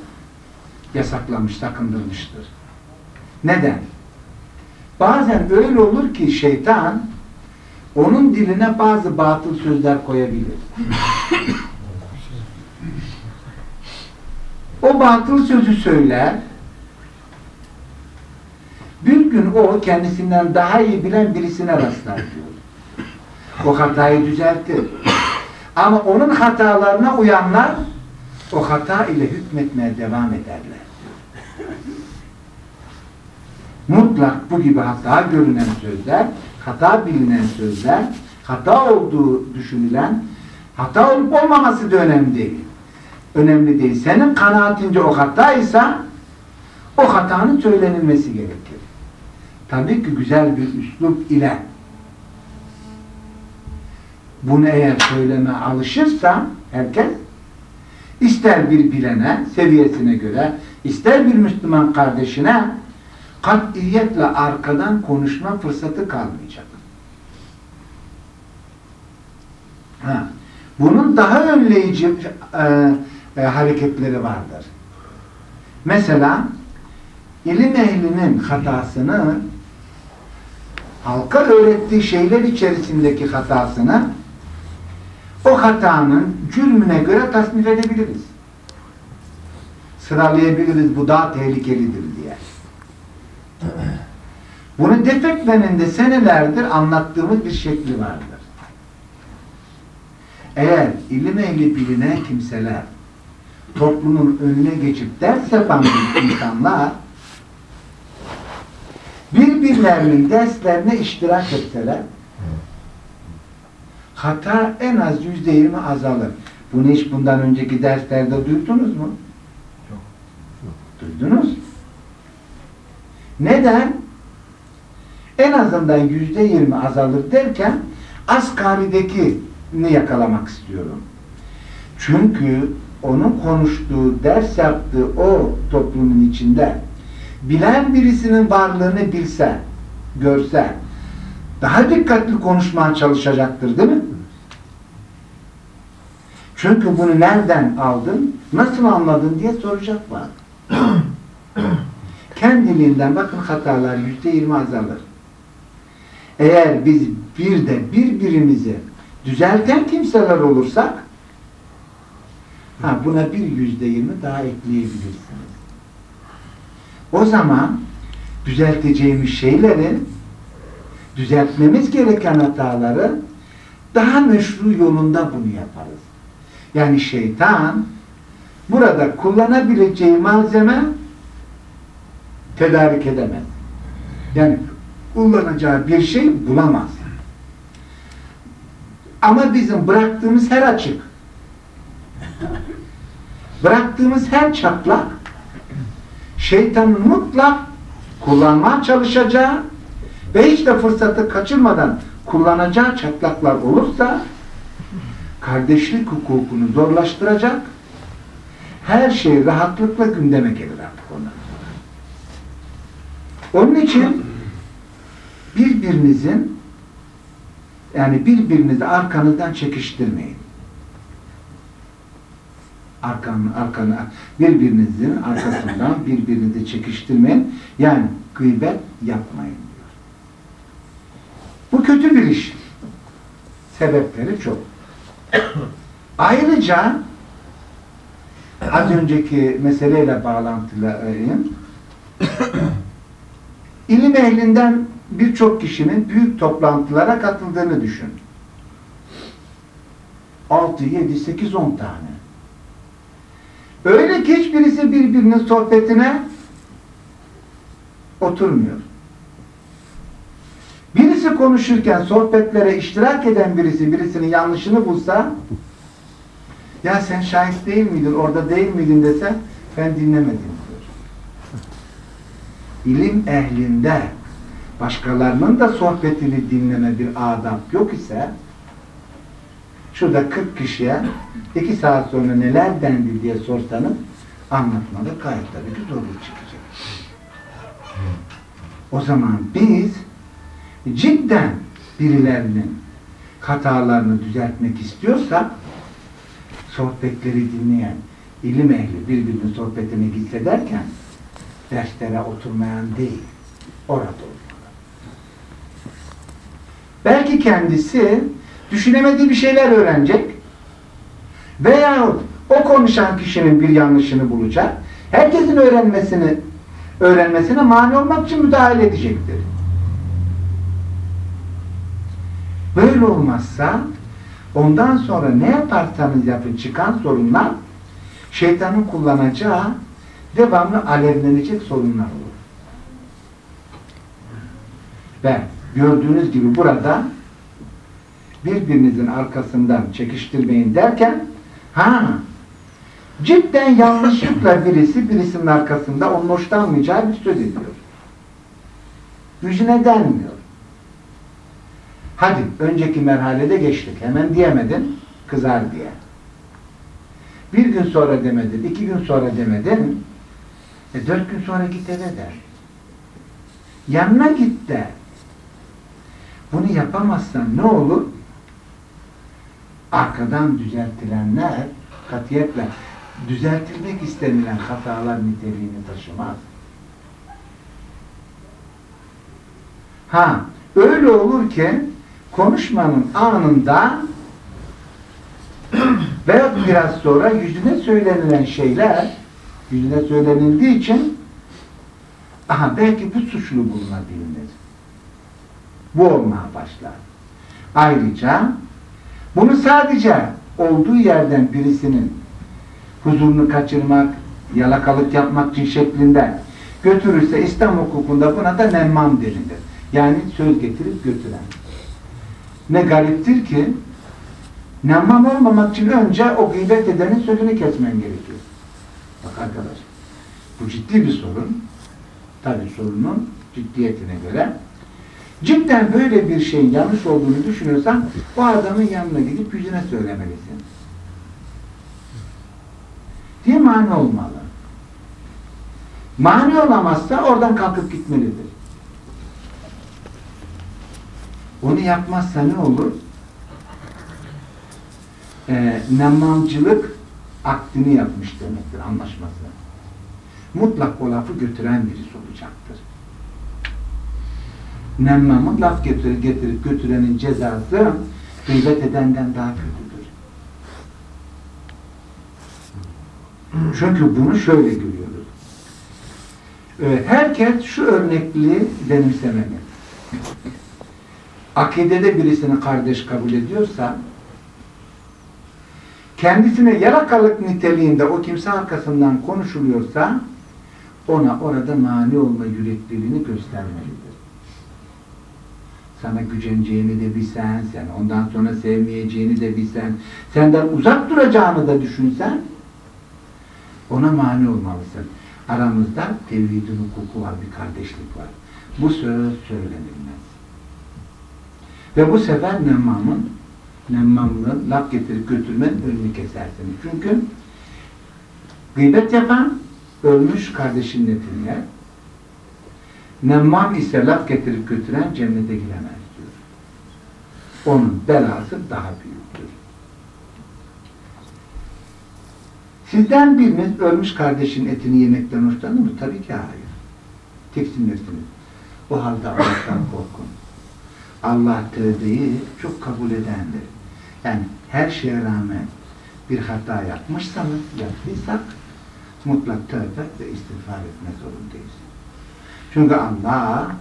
yasaklamış, sakındırmıştır. Neden? Bazen öyle olur ki şeytan onun diline bazı batıl sözler koyabilir. o batıl sözü söyler. Bir gün o kendisinden daha iyi bilen birisine rastlar diyor. O hatayı düzeltir. Ama onun hatalarına uyanlar o hata ile hükmetmeye devam ederler. Mutlak bu gibi hata görünen sözler, hata bilinen sözler, hata olduğu düşünülen, hata olup olmaması da önemli değil. Önemli değil. Senin kanaatince o hataysa o hatanın söylenilmesi gerekir. Tabii ki güzel bir üslup ile bunu eğer söyleme alışırsa herkes ister bir bilene, seviyesine göre, ister bir Müslüman kardeşine katiyetle arkadan konuşma fırsatı kalmayacak. Ha. Bunun daha önleyici e, e, hareketleri vardır. Mesela ilim ehlinin hatasını halka öğrettiği şeyler içerisindeki hatasını o hatanın cürmüne göre tasnif edebiliriz. Sıralayabiliriz bu daha tehlikelidir diye. Bunu defeklerin de senelerdir anlattığımız bir şekli vardır. Eğer ilim ehli bilinen kimseler toplumun önüne geçip ders yapan insanlar birbirlerinin derslerine iştirak etseler hata en az yüzde yirmi azalır. Bunu hiç bundan önceki derslerde duydunuz mu? Yok. Duydunuz. Neden? En azından yüzde yirmi azalır derken asgarideki ni yakalamak istiyorum. Çünkü onun konuştuğu, ders yaptığı o toplumun içinde bilen birisinin varlığını bilse, görse, daha dikkatli konuşmaya çalışacaktır değil mi? Çünkü bunu nereden aldın, nasıl anladın diye soracak var. Kendiliğinden bakın hatalar yüzde yirmi azalır. Eğer biz bir de birbirimizi düzelten kimseler olursak ha, buna bir yüzde yirmi daha ekleyebilirsiniz. O zaman düzelteceğimiz şeylerin düzeltmemiz gereken hataları daha meşru yolunda bunu yaparız. Yani şeytan burada kullanabileceği malzeme tedarik edemez. Yani kullanacağı bir şey bulamaz. Ama bizim bıraktığımız her açık, bıraktığımız her çatlak şeytanın mutlak kullanmaya çalışacağı ve hiç de fırsatı kaçırmadan kullanacağı çatlaklar olursa kardeşlik hukukunu zorlaştıracak her şey rahatlıkla gündeme gelir. Onun için birbirinizin yani birbirinizi arkanızdan çekiştirmeyin. Arkanı, arkanı, birbirinizin arkasından birbirinizi çekiştirmeyin. Yani gıybet yapmayın diyor. Bu kötü bir iş. Sebepleri çok. Ayrıca az önceki meseleyle bağlantılıyım. İlim ehlinden birçok kişinin büyük toplantılara katıldığını düşün. 6, 7, 8, 10 tane. Öyle ki hiçbirisi birbirinin sohbetine oturmuyor. Birisi konuşurken sohbetlere iştirak eden birisi birisinin yanlışını bulsa ya sen şahit değil miydin, orada değil miydin dese ben dinlemedim. İlim ehlinde başkalarının da sohbetini dinleme bir adab yok ise şurada 40 kişiye 2 saat sonra neler dendi diye sorsanız anlatmada gayet tabii ki doğru çıkacak. O zaman biz cidden birilerinin hatalarını düzeltmek istiyorsak sohbetleri dinleyen ilim ehli birbirinin sohbetine hissederken derslere oturmayan değil, orada olmalı. Belki kendisi düşünemediği bir şeyler öğrenecek veya o konuşan kişinin bir yanlışını bulacak. Herkesin öğrenmesini öğrenmesine mani olmak için müdahale edecektir. Böyle olmazsa ondan sonra ne yaparsanız yapın çıkan sorunlar şeytanın kullanacağı devamlı alevlenecek sorunlar olur. Ve gördüğünüz gibi burada birbirinizin arkasından çekiştirmeyin derken ha cidden yanlışlıkla birisi birisinin arkasında onun hoşlanmayacağı bir söz ediyor. Yüzüne denmiyor. Hadi önceki merhalede geçtik. Hemen diyemedin kızar diye. Bir gün sonra demedin, iki gün sonra demedin. E dört gün sonra git eve der. Yanına git der. Bunu yapamazsan ne olur? Arkadan düzeltilenler katiyetle düzeltilmek istenilen hatalar niteliğini taşımaz. Ha, öyle olur ki konuşmanın anında veya biraz sonra yüzüne söylenilen şeyler yüzüne söylenildiği için aha belki bu suçlu bulunabilir. Bu olmaya başlar. Ayrıca bunu sadece olduğu yerden birisinin huzurunu kaçırmak, yalakalık yapmak için şeklinde götürürse İslam hukukunda buna da nemmam denilir. Yani söz getirip götüren. Ne gariptir ki nemmam olmamak için önce o gıybet edenin sözünü kesmen gerekiyor. Bak arkadaş, bu ciddi bir sorun. Tabi sorunun ciddiyetine göre. Cidden böyle bir şeyin yanlış olduğunu düşünüyorsan o adamın yanına gidip yüzüne söylemelisin. Diye mani olmalı. Mani olamazsa oradan kalkıp gitmelidir. Onu yapmazsa ne olur? Ee, nemmamcılık akdini yapmış demektir, anlaşması. Mutlak o lafı götüren birisi olacaktır. Nemmamın laf getirip, getirip götürenin cezası gıybet edenden daha kötüdür. Çünkü bunu şöyle görüyoruz. Ee, herkes şu örnekliği benimsemeli. Akidede birisini kardeş kabul ediyorsa kendisine yalakalık niteliğinde o kimse arkasından konuşuluyorsa ona orada mani olma yürekliliğini göstermelidir. Sana güceneceğini de bilsen, sen ondan sonra sevmeyeceğini de bilsen, senden uzak duracağını da düşünsen ona mani olmalısın. Aramızda tevhidin hukuku var, bir kardeşlik var. Bu söz söylenilmez. Ve bu sefer nemmamın nemmamlı laf getirip götürmenin önünü kesersiniz. Çünkü gıybet yapan ölmüş kardeşinin etini. Nemmam ise laf getirip götüren cennete giremez diyor. Onun belası daha büyüktür. Sizden biriniz ölmüş kardeşin etini yemekten hoşlanır mı? Tabii ki hayır. Tiksinirsiniz. O halde Allah'tan korkun. Allah tövbeyi çok kabul edendir. Yani her şeye rağmen bir hata yapmışsanız, yaptıysak mutlak tövbe ve istiğfar etme zorundayız. Çünkü Allah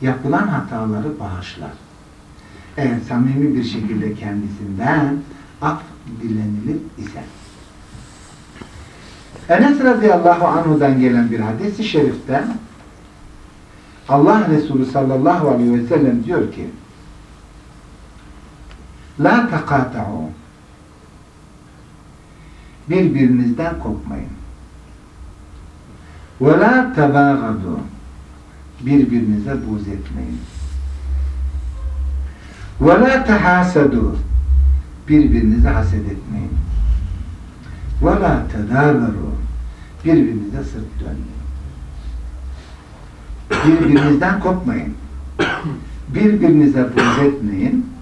yapılan hataları bağışlar. Eğer samimi bir şekilde kendisinden af dilenilir ise. Enes radıyallahu anhu'dan gelen bir hadis-i şerifte Allah Resulü sallallahu aleyhi ve sellem diyor ki La tekata'u birbirinizden kopmayın. Ve la tebâgadu birbirinize buz etmeyin. Ve la tehasadu birbirinize haset etmeyin. Ve la tedâveru birbirinize sırt dönmeyin. Birbirinizden kopmayın. Birbirinize buz etmeyin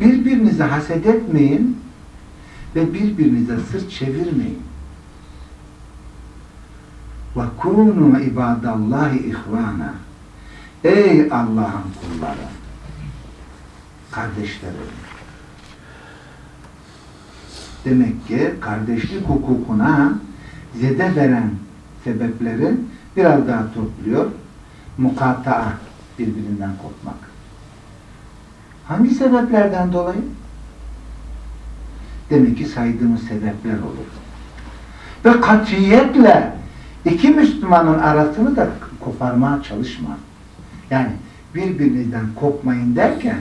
Birbirinize haset etmeyin ve birbirinize sırt çevirmeyin. وَكُونُوا عِبَادَ اللّٰهِ اِخْوَانًا Ey Allah'ın kulları! Kardeşlerim! Demek ki kardeşlik hukukuna zede veren sebepleri biraz daha topluyor. Mukataa, birbirinden kopmak. Hangi sebeplerden dolayı? Demek ki saydığımız sebepler olur. Ve katiyetle iki Müslümanın arasını da koparmaya çalışma. Yani birbirinizden kopmayın derken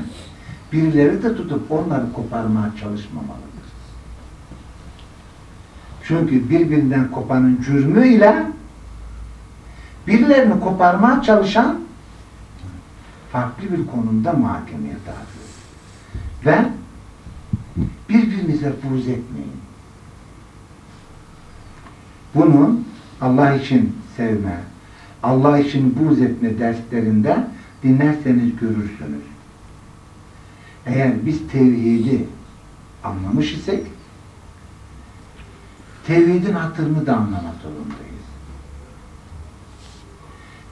birileri de tutup onları koparmaya çalışmamalıdır. Çünkü birbirinden kopanın cürmüyle birilerini koparmaya çalışan farklı bir konumda mahkemeye tabi Ve birbirinize buğz etmeyin. Bunu Allah için sevme, Allah için buğz etme derslerinde dinlerseniz görürsünüz. Eğer biz tevhidi anlamış isek tevhidin hatırını da anlamak zorundayız.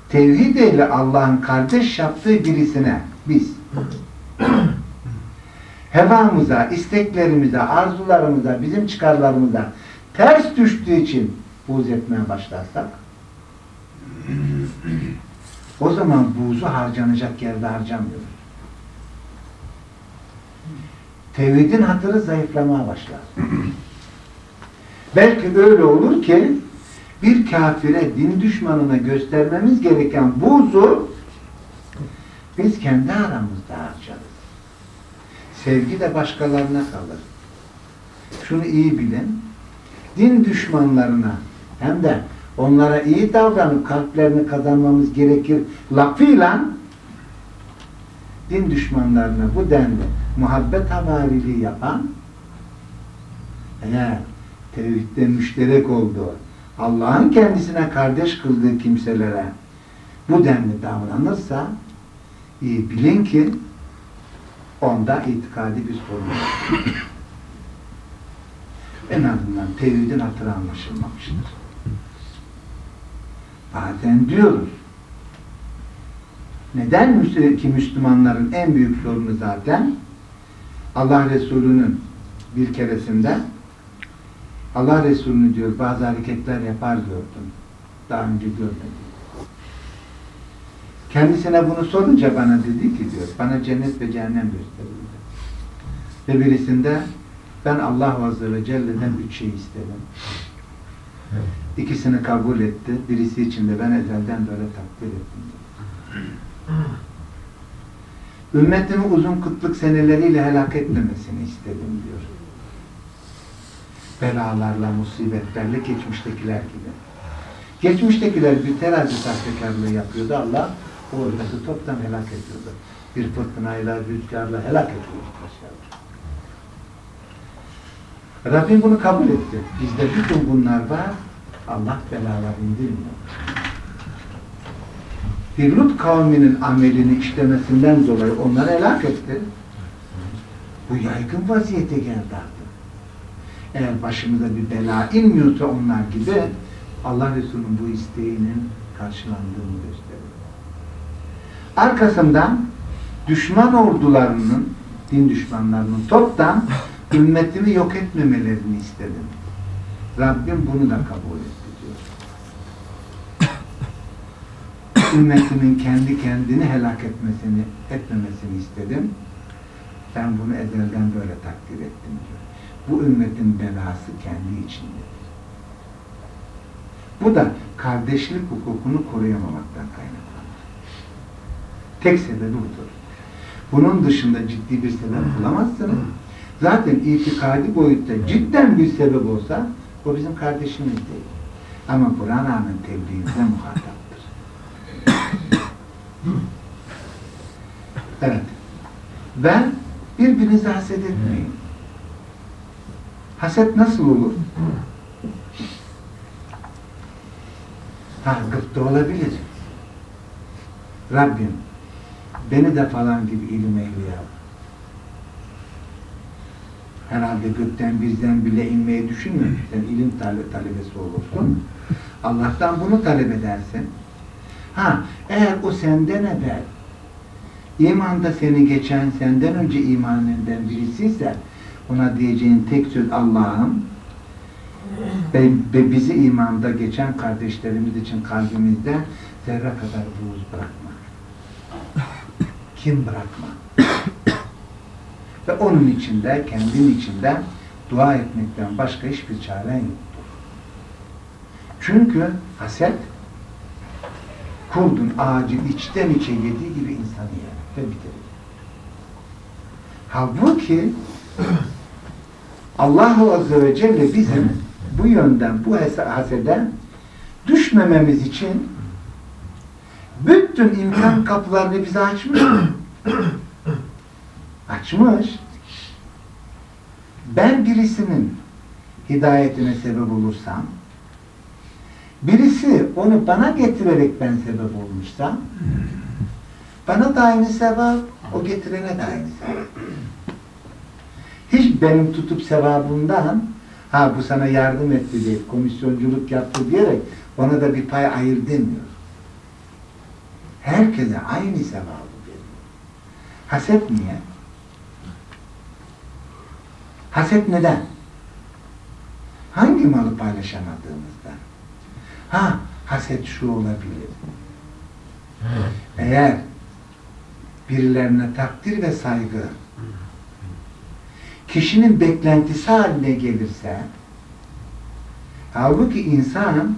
Tevhid ile Allah'ın kardeş yaptığı birisine biz hevamıza, isteklerimize, arzularımıza, bizim çıkarlarımıza ters düştüğü için buğz etmeye başlarsak o zaman buğzu harcanacak yerde harcamıyoruz. Tevhidin hatırı zayıflamaya başlar. Belki öyle olur ki bir kafire, din düşmanına göstermemiz gereken buğzu biz kendi aramızda harcarız. Sevgi de başkalarına kalır. Şunu iyi bilin, din düşmanlarına hem de onlara iyi davranıp kalplerini kazanmamız gerekir lafıyla din düşmanlarına bu denli muhabbet havariliği yapan eğer tevhidde müşterek olduğu Allah'ın kendisine kardeş kıldığı kimselere bu denli davranırsa iyi bilin ki onda itikadi bir sorun var. en azından tevhidin hatırı anlaşılmamıştır. Bazen diyoruz neden ki Müslümanların en büyük sorunu zaten Allah Resulü'nün bir keresinde Allah Resulü'nü diyor bazı hareketler yapar gördüm. Daha önce görmedim. Kendisine bunu sorunca bana dedi ki diyor, bana cennet ve cehennem gösterildi. Ve birisinde ben Allah Azze ve Celle'den üç şey istedim. İkisini kabul etti. Birisi için de ben ezelden böyle takdir ettim. Ümmetimi uzun kıtlık seneleriyle helak etmemesini istedim diyor belalarla, musibetlerle geçmiştekiler gibi. Geçmiştekiler bir terazi sahtekarlığı yapıyordu. Allah o ırgası toptan helak ediyordu. Bir fırtınayla, rüzgarla helak ediyordu. Rabbim bunu kabul etti. Bizde bütün bunlar var. Allah belalar indirmiyor. Bir Lut kavminin amelini işlemesinden dolayı onları helak etti. Bu yaygın vaziyete geldi artık eğer başımıza bir bela inmiyorsa onlar gibi Allah Resulü'nün bu isteğinin karşılandığını gösterir. Arkasından düşman ordularının, din düşmanlarının toptan ümmetimi yok etmemelerini istedim. Rabbim bunu da kabul etti diyor. Ümmetimin kendi kendini helak etmesini, etmemesini istedim. Ben bunu ezelden böyle takdir ettim diyor bu ümmetin belası kendi içinde. Bu da kardeşlik hukukunu koruyamamaktan kaynaklanır. Tek sebebi budur. Bunun dışında ciddi bir sebep bulamazsınız. Zaten itikadi boyutta cidden bir sebep olsa o bizim kardeşimiz değil. Ama buna rağmen tebliğimize muhataptır. evet. Ben birbirinize haset etmeyin. Haset nasıl olur? Ha, gıpta olabilir. Rabbim, beni de falan gibi ilim ehli. Herhalde gökten bizden bile inmeyi düşünmüyor. Sen ilim tale- talebesi olursun. Allah'tan bunu talep edersin. Ha, eğer o senden evvel imanda seni geçen, senden önce iman eden birisiyse ona diyeceğin tek söz Allah'ım ve, ve bizi imanda geçen kardeşlerimiz için kalbimizde zerre kadar buğuz bırakma. Kim bırakma. ve onun içinde, kendin içinde dua etmekten başka hiçbir çaren yoktur. Çünkü haset kurdun ağacı içten içe yediği gibi insanı yer ve bitirir. Halbuki Allahu Azze ve Celle bizim bu yönden, bu hesa- hasede düşmememiz için bütün imkan kapılarını bize açmış. açmış. Ben birisinin hidayetine sebep olursam, birisi onu bana getirerek ben sebep olmuşsam, bana da aynı sevap, o getirene de aynı sevap. Hiç benim tutup sevabımdan, ha bu sana yardım etti diye, komisyonculuk yaptı diyerek ona da bir pay ayır demiyor. Herkese aynı sevabı veriyor. Haset niye? Haset neden? Hangi malı paylaşamadığımızda? Ha, haset şu olabilir. Eğer birilerine takdir ve saygı kişinin beklentisi haline gelirse halbuki insan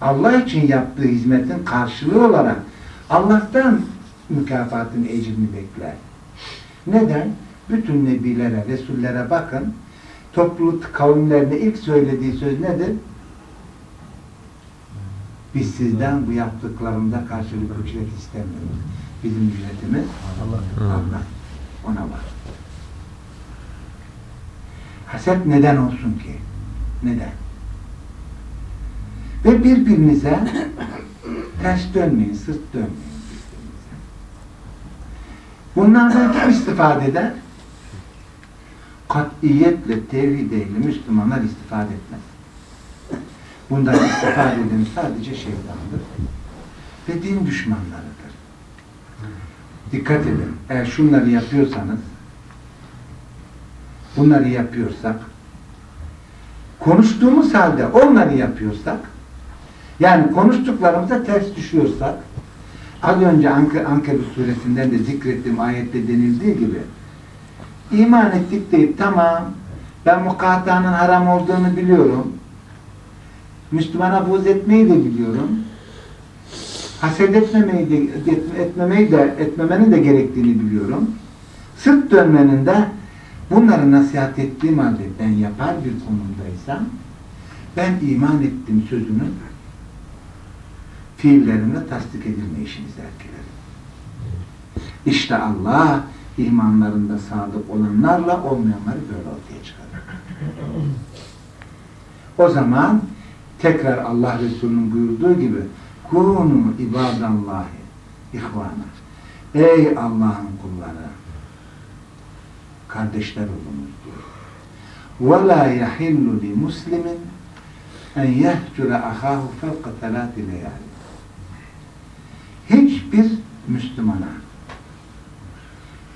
Allah için yaptığı hizmetin karşılığı olarak Allah'tan mükafatın ecrini bekler. Neden? Bütün nebilere, resullere bakın. Topluluk kavimlerine ilk söylediği söz nedir? Biz sizden bu yaptıklarında karşılık ücret istemiyoruz. Bizim ücretimiz Hı. Allah. Ona var. Haset neden olsun ki? Neden? Ve birbirinize ters dönmeyin, sırt dönmeyin. Bunlardan kim istifade eder? Katiyetle, tevhid ehli Müslümanlar istifade etmez. Bundan istifade eden sadece şeytandır. Ve din düşmanlarıdır. Dikkat edin. Eğer şunları yapıyorsanız bunları yapıyorsak konuştuğumuz halde onları yapıyorsak yani konuştuklarımıza ters düşüyorsak az önce Ank Ankebut suresinden de zikrettiğim ayette denildiği gibi iman ettik deyip tamam ben mukatanın haram olduğunu biliyorum Müslümana buğz etmeyi de biliyorum haset etmemeyi de, et- etmemeyi de etmemenin de gerektiğini biliyorum. Sırt dönmenin de bunları nasihat ettiğim halde ben yapar bir konumdaysam ben iman ettim sözünün fiillerimle tasdik edilme işini zevk ederim. İşte Allah imanlarında sadık olanlarla olmayanları böyle ortaya çıkarır. O zaman tekrar Allah Resulü'nün buyurduğu gibi kunu ibadallahi ihvana ey Allah'ın kulları kardeşler olunuz diyor. وَلَا يَحِلُّ لِمُسْلِمٍ en yehcure ahahu fevka telâti leyâli. Hiçbir Müslümana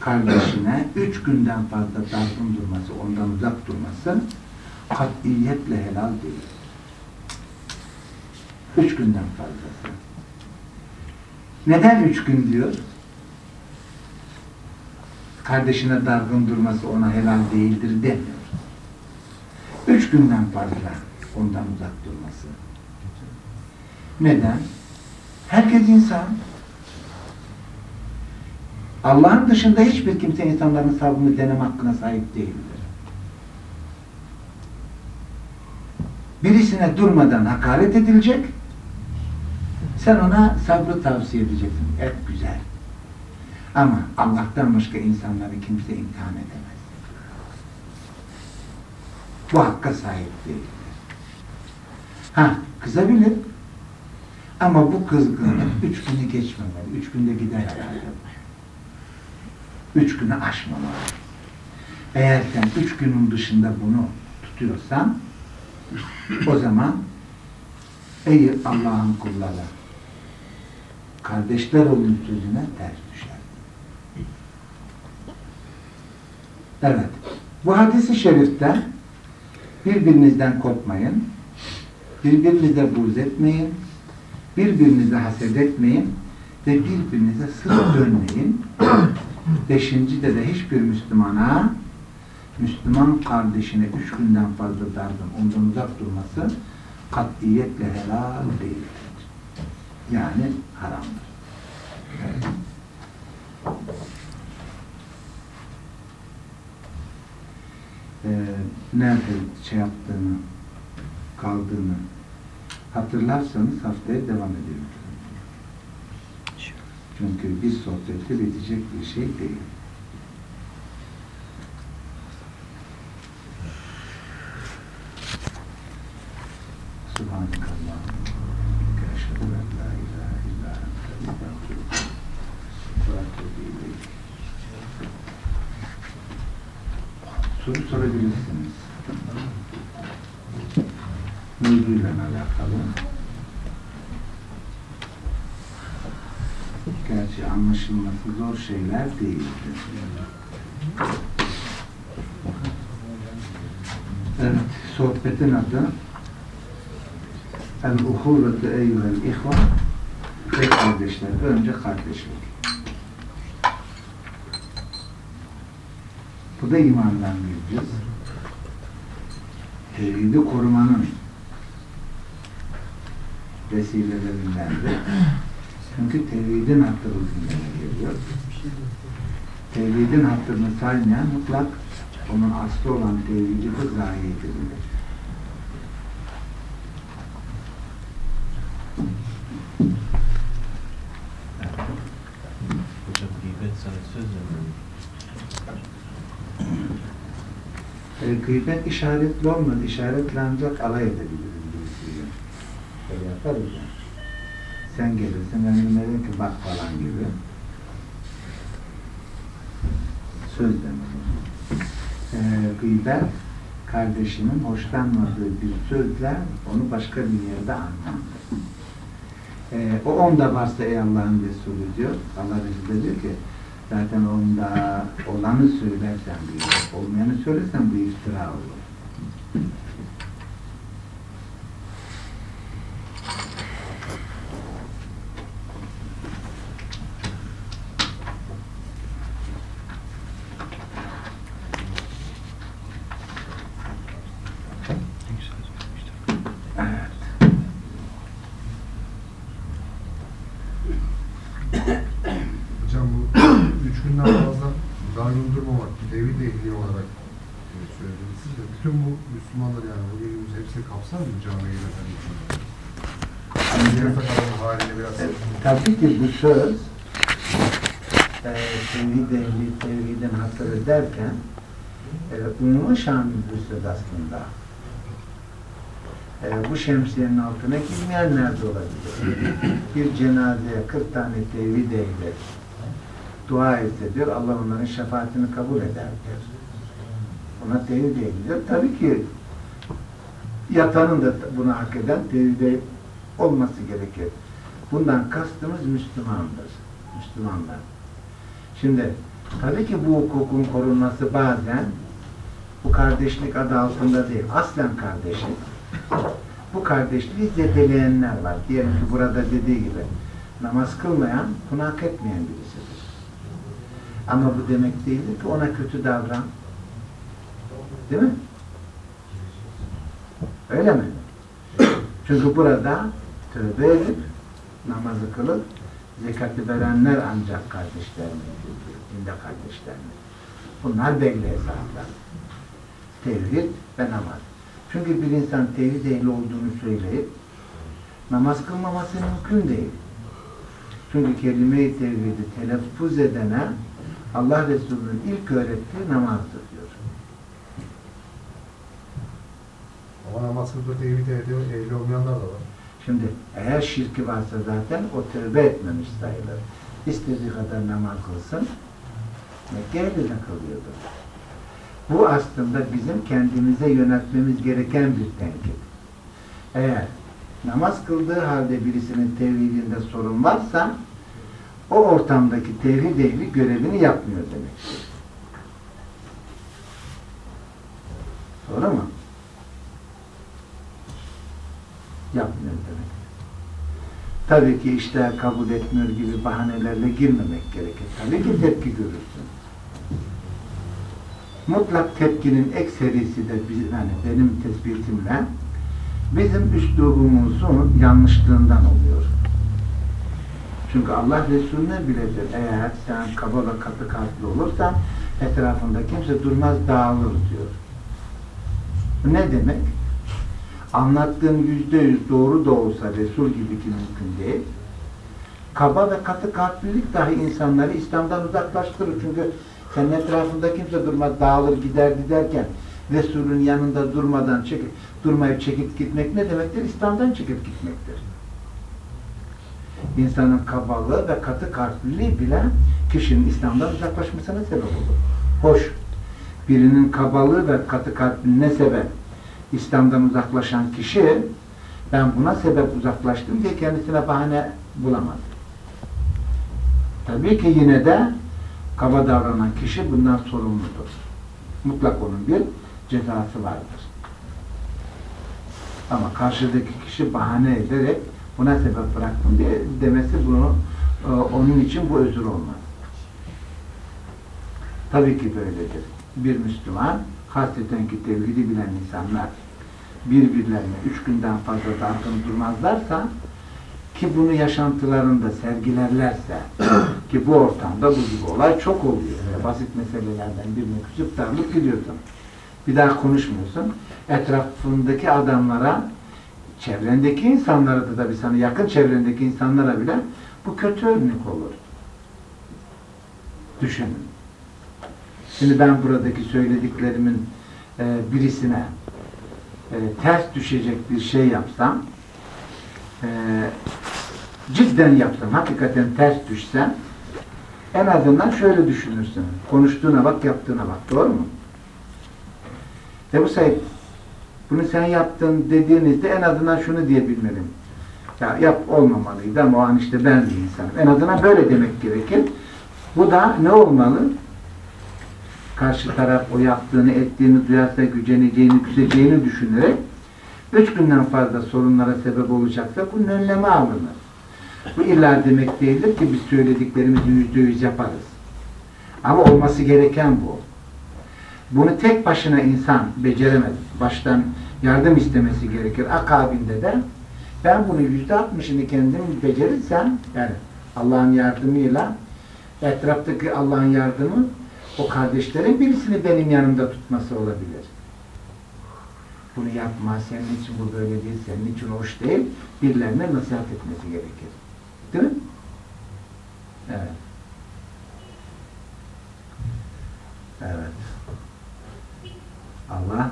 kardeşine üç günden fazla dargın durması, ondan uzak durması katiyetle helal değil. Üç günden fazlası. Neden üç gün diyor? Kardeşine dargın durması ona helal değildir demiyor. Üç günden fazla ondan uzak durması. Neden? Herkes insan. Allah'ın dışında hiçbir kimse insanların sabrını deneme hakkına sahip değildir. Birisine durmadan hakaret edilecek, sen ona sabrı tavsiye edeceksin. Et güzel. Ama Allah'tan başka insanları kimse imtihan edemez. bu hakka sahip değildir. Ha, kızabilir. Ama bu kızgınlık üç günü geçmemeli. Üç günde gider herhalde. Üç günü aşmamalı. Eğer sen üç günün dışında bunu tutuyorsan o zaman ey Allah'ın kulları kardeşler olun sözüne ters düşer. Evet. Bu hadisi şerifte birbirinizden korkmayın, birbirinize buğz etmeyin, birbirinize haset etmeyin ve birbirinize sırf dönmeyin. Beşincide de hiçbir Müslümana Müslüman kardeşine üç günden fazla dargın ondan uzak durması katiyetle helal değildir. Yani haramdır. Ee, nerede şey yaptığını, kaldığını hatırlarsanız haftaya devam edelim. Çünkü bir sohbette bitecek bir şey değil. Subhanakallahum. Eşhedü en la ilahe illa ente estağfiruke ve etûbü. Soru sorabilirsiniz. Mevzuyla alakalı. Anlaşılması zor şeyler değildir. Evet, sohbetin adı El-Uhuvetu Eyyuhel İhva Ey kardeşler, önce kardeşlik. Bu da imandan cüz. Tevhidi korumanın vesilelerindendir. Çünkü tevhidin hatırı gündeme geliyor. Tevhidin hatırını saymayan mutlak onun aslı olan tevhidi de zayi edilir. Hocam gıybet sana söz veriyorum. E, gıybet işaretli olmadı. İşaretle ancak alay edebilirim birisiyle. Böyle yaparız ya. Sen gelirsin, ben dedim ki bak falan gibi. Söz demek. E, gıybet, kardeşinin hoşlanmadığı bir sözle onu başka bir yerde anlamdır. E, o onda varsa ey Allah'ın Resulü diyor. Allah Resulü de diyor ki zaten onda olanı söylersen bir olmayanı söylersen bu iftira olur. Evet. Hocam bu üç günden fazla dargın durmamak, tevhid ehli olarak e, söylediniz. Siz de bütün bu Müslümanlar yani bu günümüz hepsini kapsar mı camiye gelen insanlar? Yarıta kalan halini biraz... E, Tabii ki bu söz e, tevhid ehli, tevhidin hatırı derken e, söz aslında. E, bu şemsiyenin altına girmeyenler de olabilir. bir cenazeye 40 tane tevhid ehli dua etse Allah onların şefaatini kabul eder diyor. Buna tevhid ehli diyor. Tabii ki yatanın da bunu hak eden tevhid ehli olması gerekir. Bundan kastımız Müslümandır. Müslümanlar. Şimdi tabii ki bu hukukun korunması bazen bu kardeşlik adı altında değil. Aslen kardeşlik. Bu kardeşliği zedeleyenler var. Diyelim ki burada dediği gibi namaz kılmayan, bunu hak etmeyen birisidir. Ama bu demek değildir ki ona kötü davran. Değil mi? Öyle mi? Çünkü burada tövbe edip namazı kılıp zekatı verenler ancak kardeşlerimiz, dinde kardeşlerimiz. Bunlar belli esaslar. Tevhid ve namaz. Çünkü bir insan tevhid ehli olduğunu söyleyip namaz kılmaması mümkün değil. Çünkü kelime-i tevhidi telaffuz edene Allah Resulü'nün ilk öğrettiği namazdır diyor. namaz kıldığı tevhid ehli, olmayanlar da var. Şimdi eğer şirki varsa zaten o tövbe etmemiş sayılır. İstediği kadar namaz kılsın. Mekke eline kalıyordu. Bu aslında bizim kendimize yöneltmemiz gereken bir tenkit. Eğer namaz kıldığı halde birisinin tevhidinde sorun varsa o ortamdaki tevhid ehli görevini yapmıyor demektir. Doğru mu? Yapmıyor demek. Tabii ki işte kabul etmiyor gibi bahanelerle girmemek gerekir. Tabii ki tepki görürsün. Mutlak tepkinin ekserisi de biz, yani benim tespitimle bizim üslubumuzun yanlışlığından oluyor. Çünkü Allah Resulüne biledir. Eğer sen kaba ve katı kalpli olursan etrafında kimse durmaz dağılır diyor. Bu ne demek? Anlattığın yüzde yüz doğru da olsa Resul gibi ki mümkün değil. Kaba ve katı kalplilik dahi insanları İslam'dan uzaklaştırır. Çünkü senin etrafında kimse durmaz, dağılır gider giderken Resul'ün yanında durmadan çekip, durmayıp çekip gitmek ne demektir? İslam'dan çekip gitmektir. İnsanın kabalığı ve katı kalpliliği bile kişinin İslam'dan uzaklaşmasına sebep olur. Hoş, birinin kabalığı ve katı kalpliliğine sebep İslam'dan uzaklaşan kişi ben buna sebep uzaklaştım diye kendisine bahane bulamaz. Tabii ki yine de kaba davranan kişi bundan sorumludur. Mutlak onun bir cezası vardır. Ama karşıdaki kişi bahane ederek buna sebep bıraktım diye demesi bunu e, onun için bu özür olmaz. Tabii ki böyledir. Bir Müslüman hasreten ki tevhidi bilen insanlar birbirlerine üç günden fazla dargın durmazlarsa ki bunu yaşantılarında sergilerlerse ki bu ortamda bu gibi olay çok oluyor. Böyle basit meselelerden birini küçük darlık gidiyorsun. Bir daha konuşmuyorsun. Etrafındaki adamlara çevrendeki insanlara da tabii sana yakın çevrendeki insanlara bile bu kötü örnek olur. Düşünün. Şimdi ben buradaki söylediklerimin e, birisine e, ters düşecek bir şey yapsam e, cidden yapsam, hakikaten ters düşsem en azından şöyle düşünürsün. Konuştuğuna bak, yaptığına bak. Doğru mu? Ebu Said bunu sen yaptın dediğinizde en azından şunu diyebilmeliyim. Ya yap olmamalıydı ama o an işte ben bir insanım. En azından böyle demek gerekir. Bu da ne olmalı? Karşı taraf o yaptığını, ettiğini duyarsa güceneceğini, küseceğini düşünerek üç günden fazla sorunlara sebep olacaksa bunun önlemi alınır. Bu illa demek değildir ki biz söylediklerimizi yüzde yüz yaparız. Ama olması gereken bu. Bunu tek başına insan beceremez. Baştan yardım istemesi gerekir. Akabinde de ben bunu yüzde altmışını kendim becerirsem yani Allah'ın yardımıyla etraftaki Allah'ın yardımı o kardeşlerin birisini benim yanımda tutması olabilir. Bunu yapma, senin için bu böyle değil, senin için hoş değil, birilerine nasihat etmesi gerekir. Değil mi? Evet. Evet. Allah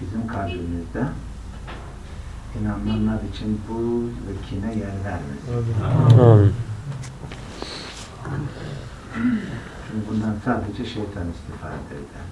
bizim kalbimizde inananlar için bu ve kine yer vermesin. Amin. Çünkü bundan sadece şeytan istifade eder.